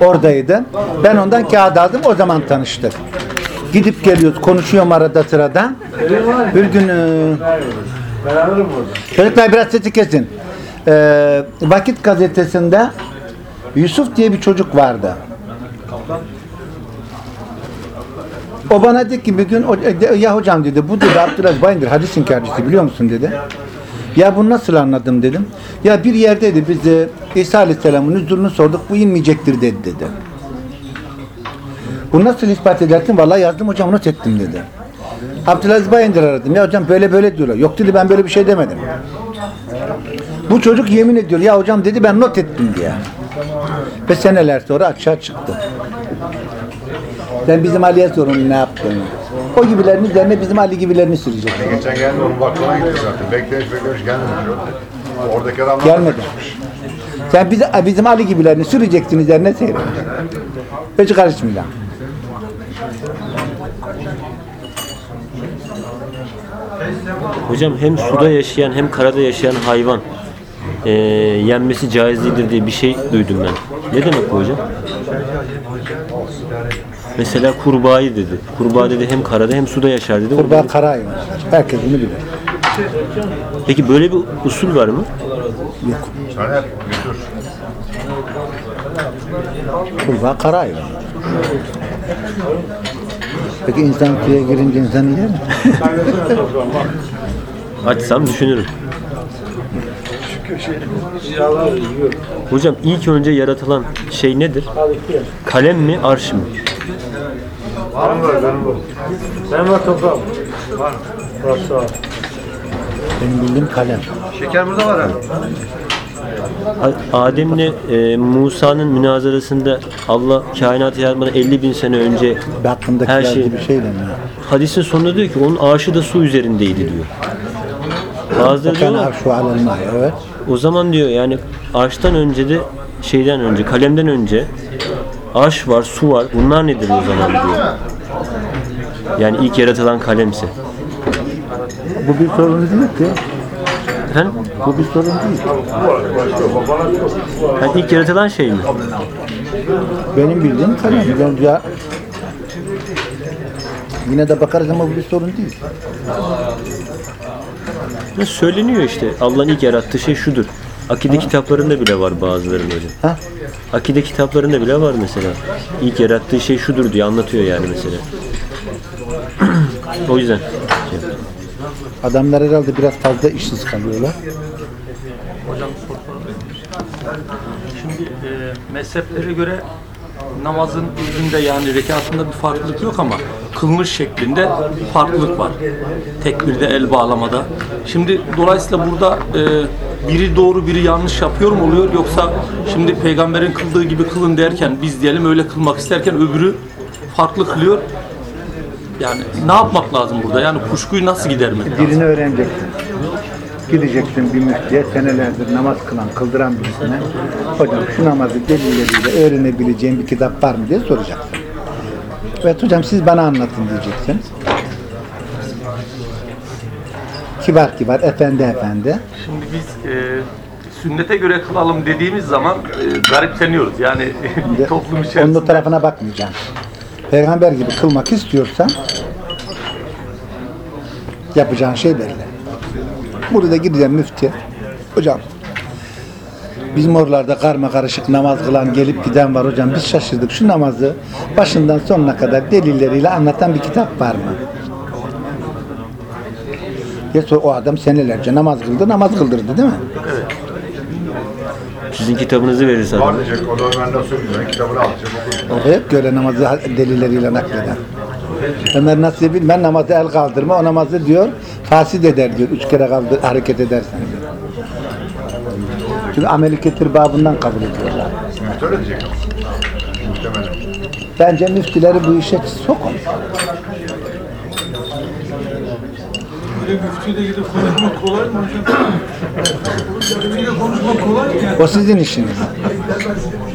Oradaydı. Ben ondan kağıt aldım. O zaman tanıştık. Gidip geliyoruz. Konuşuyorum arada sırada. Bir gün e, çocuklar biraz sesi kesin. E, Vakit gazetesinde Yusuf diye bir çocuk vardı. O bana dedi ki bir gün e, ya hocam dedi bu dedi Abdülaziz Bayındır hadis inkarcısı biliyor musun dedi. Ya bunu nasıl anladım dedim. Ya bir yerdeydi biz e, İsa Aleyhisselam'ın nüzulünü sorduk bu inmeyecektir dedi dedi. Bunu nasıl ispat edersin? Vallahi yazdım hocam not ettim dedi. Abdülaziz Bayındır aradım. Ya hocam böyle böyle diyorlar. Yok dedi ben böyle bir şey demedim. Bu çocuk yemin ediyor. Ya hocam dedi ben not ettim diye. Ve seneler sonra açığa çıktı. Ben bizim Ali'ye sorun ne yaptığını. O gibilerin üzerine bizim Ali gibilerini sürecek. Geçen geldi onun baklava gitti zaten. Beklemiş beklemiş gelmedi. Oradaki adamlar da Gelmedi. Sen bizi, bizim Ali gibilerini süreceksin üzerine seyredeceksin. Hiç karışmayacağım. Hocam hem suda yaşayan hem karada yaşayan hayvan eee, yenmesi caiz değildir diye bir şey duydum ben. Ne demek bu hocam? Mesela kurbağayı dedi. Kurbağa dedi hem karada hem suda yaşar dedi. Kurbağa kara hayvan. Herkes bunu bilir. Peki böyle bir usul var mı? Yok. Kurbağa kara hayvan. Peki insan suya girince insan yer mi? Açsam düşünürüm. Hocam ilk önce yaratılan şey nedir? Kalem mi, arş mı? Benim bildiğim kalem. Şeker burada var ha. Adem'le e, Musa'nın münazarasında Allah kainatı yaratmadan 50 bin sene önce Bir hakkındaki Her şey- bir şeyle mi? hadisin sonunda diyor ki onun aşı da su üzerindeydi diyor. Bazıları diyorlar. Evet. o zaman diyor yani arştan önce de şeyden önce kalemden önce arş var su var bunlar nedir o zaman diyor. Yani ilk yaratılan kalemse. Bu bir sorun değil ki. Efendim? Bu bir sorun değil. Yani ilk yaratılan şey mi? Benim bildiğim kalem. Ya Yine de bakarız ama bu bir sorun değil. Ya söyleniyor işte Allah'ın ilk yarattığı şey şudur. Akide kitaplarında bile var bazılarının öyle. Ha? Akide kitaplarında bile var mesela. İlk yarattığı şey şudur diye anlatıyor yani mesela. o yüzden. Adamlar herhalde biraz fazla işsiz kalıyorlar. Şimdi e, mezheplere göre namazın özünde yani rekatında bir farklılık yok ama kılmış şeklinde farklılık var. Tekbirde el bağlamada. Şimdi dolayısıyla burada e, biri doğru biri yanlış yapıyor mu oluyor yoksa şimdi peygamberin kıldığı gibi kılın derken biz diyelim öyle kılmak isterken öbürü farklı kılıyor. Yani ne yapmak lazım burada? Yani kuşkuyu nasıl gidermek lazım? Birini öğreneceksin. Gideceksin bir müftüye senelerdir namaz kılan, kıldıran birisine. Hocam şu namazı delilleriyle öğrenebileceğim bir kitap var mı diye soracaksın. Evet hocam siz bana anlatın diyeceksin. Kibar kibar, efendi efendi. Şimdi biz e, sünnete göre kılalım dediğimiz zaman e, garipseniyoruz. Yani toplum Onun içerisinde. o tarafına bakmayacaksın. Peygamber gibi kılmak istiyorsan yapacağın şey belli. Burada gideceğim müftüye. Hocam bizim oralarda karma karışık namaz kılan gelip giden var hocam biz şaşırdık. Şu namazı başından sonuna kadar delilleriyle anlatan bir kitap var mı? Ya sor- o adam senelerce namaz kıldı, namaz kıldırdı değil mi? Sizin kitabınızı verirse adam. Var diyecek. O da Ömer Nasuh Güzel'in kitabını alacak. okuyacak. O hep göre namazı delilleriyle nakleder. Ömer Nasuhi bilmem namazı el kaldırma, o namazı diyor fasid eder diyor. Üç kere kaldır, hareket edersen diyor. Çünkü ameli ketir babından kabul ediyorlar. Müftü öyle diyecek. Muhtemelen. Bence müftüleri bu işe sokun. Öyle müftüyle gidip konuşmak kolay mı hocam? Müftüyle konuşmak kolay mı yani? O sizin işiniz.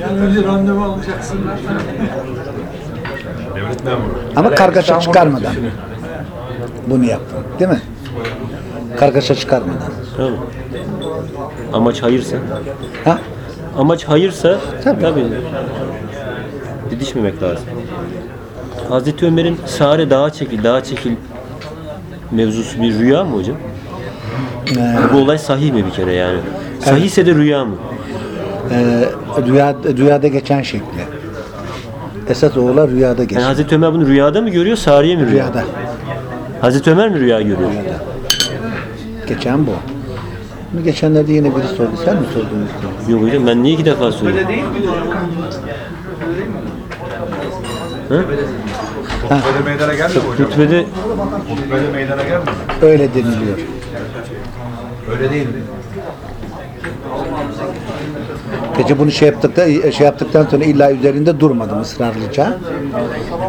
Yani önce randevu alacaksın. Devlet memuru. Ama kargaşa çıkarmadan. Bunu yaptım. Değil mi? Kargaşa çıkarmadan. Tamam. Amaç hayırsa. Ha? Amaç hayırsa Tabii. tabii. Didişmemek lazım. Hazreti Ömer'in Sare dağa çekil, dağa çekil mevzusu bir rüya mı hocam? Ee, Bu olay sahih mi bir kere yani? Sahihse de rüya mı? e, rüya, rüyada geçen şekli. Esas oğula rüyada Yani geçiyor. Hazreti Ömer bunu rüyada mı görüyor, Sariye mi rüya? Rüyada. Hazreti Ömer mi rüya görüyor? Geçen bu. Bunu geçenlerde yine biri sordu. Sen mi sordun? Yok hocam ben niye iki defa söylüyorum? Hı? Hutbede meydana geldi mi hocam? Hutbede Hutbede meydana geldi mi? Öyle deniliyor. Öyle değil mi? Gece bunu şey yaptıkta şey yaptıktan sonra illa üzerinde durmadım ısrarlıca.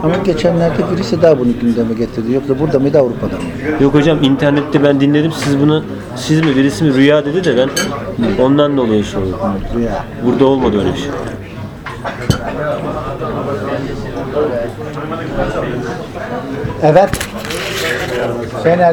Ama geçenlerde birisi daha bunu gündeme getirdi. Yoksa burada mıydı Avrupa'da mı? Yok hocam internette ben dinledim. Siz bunu siz mi birisi mi rüya dedi de ben ondan dolayı sordum. Rüya. Burada olmadı öyle şey. Evet. Fener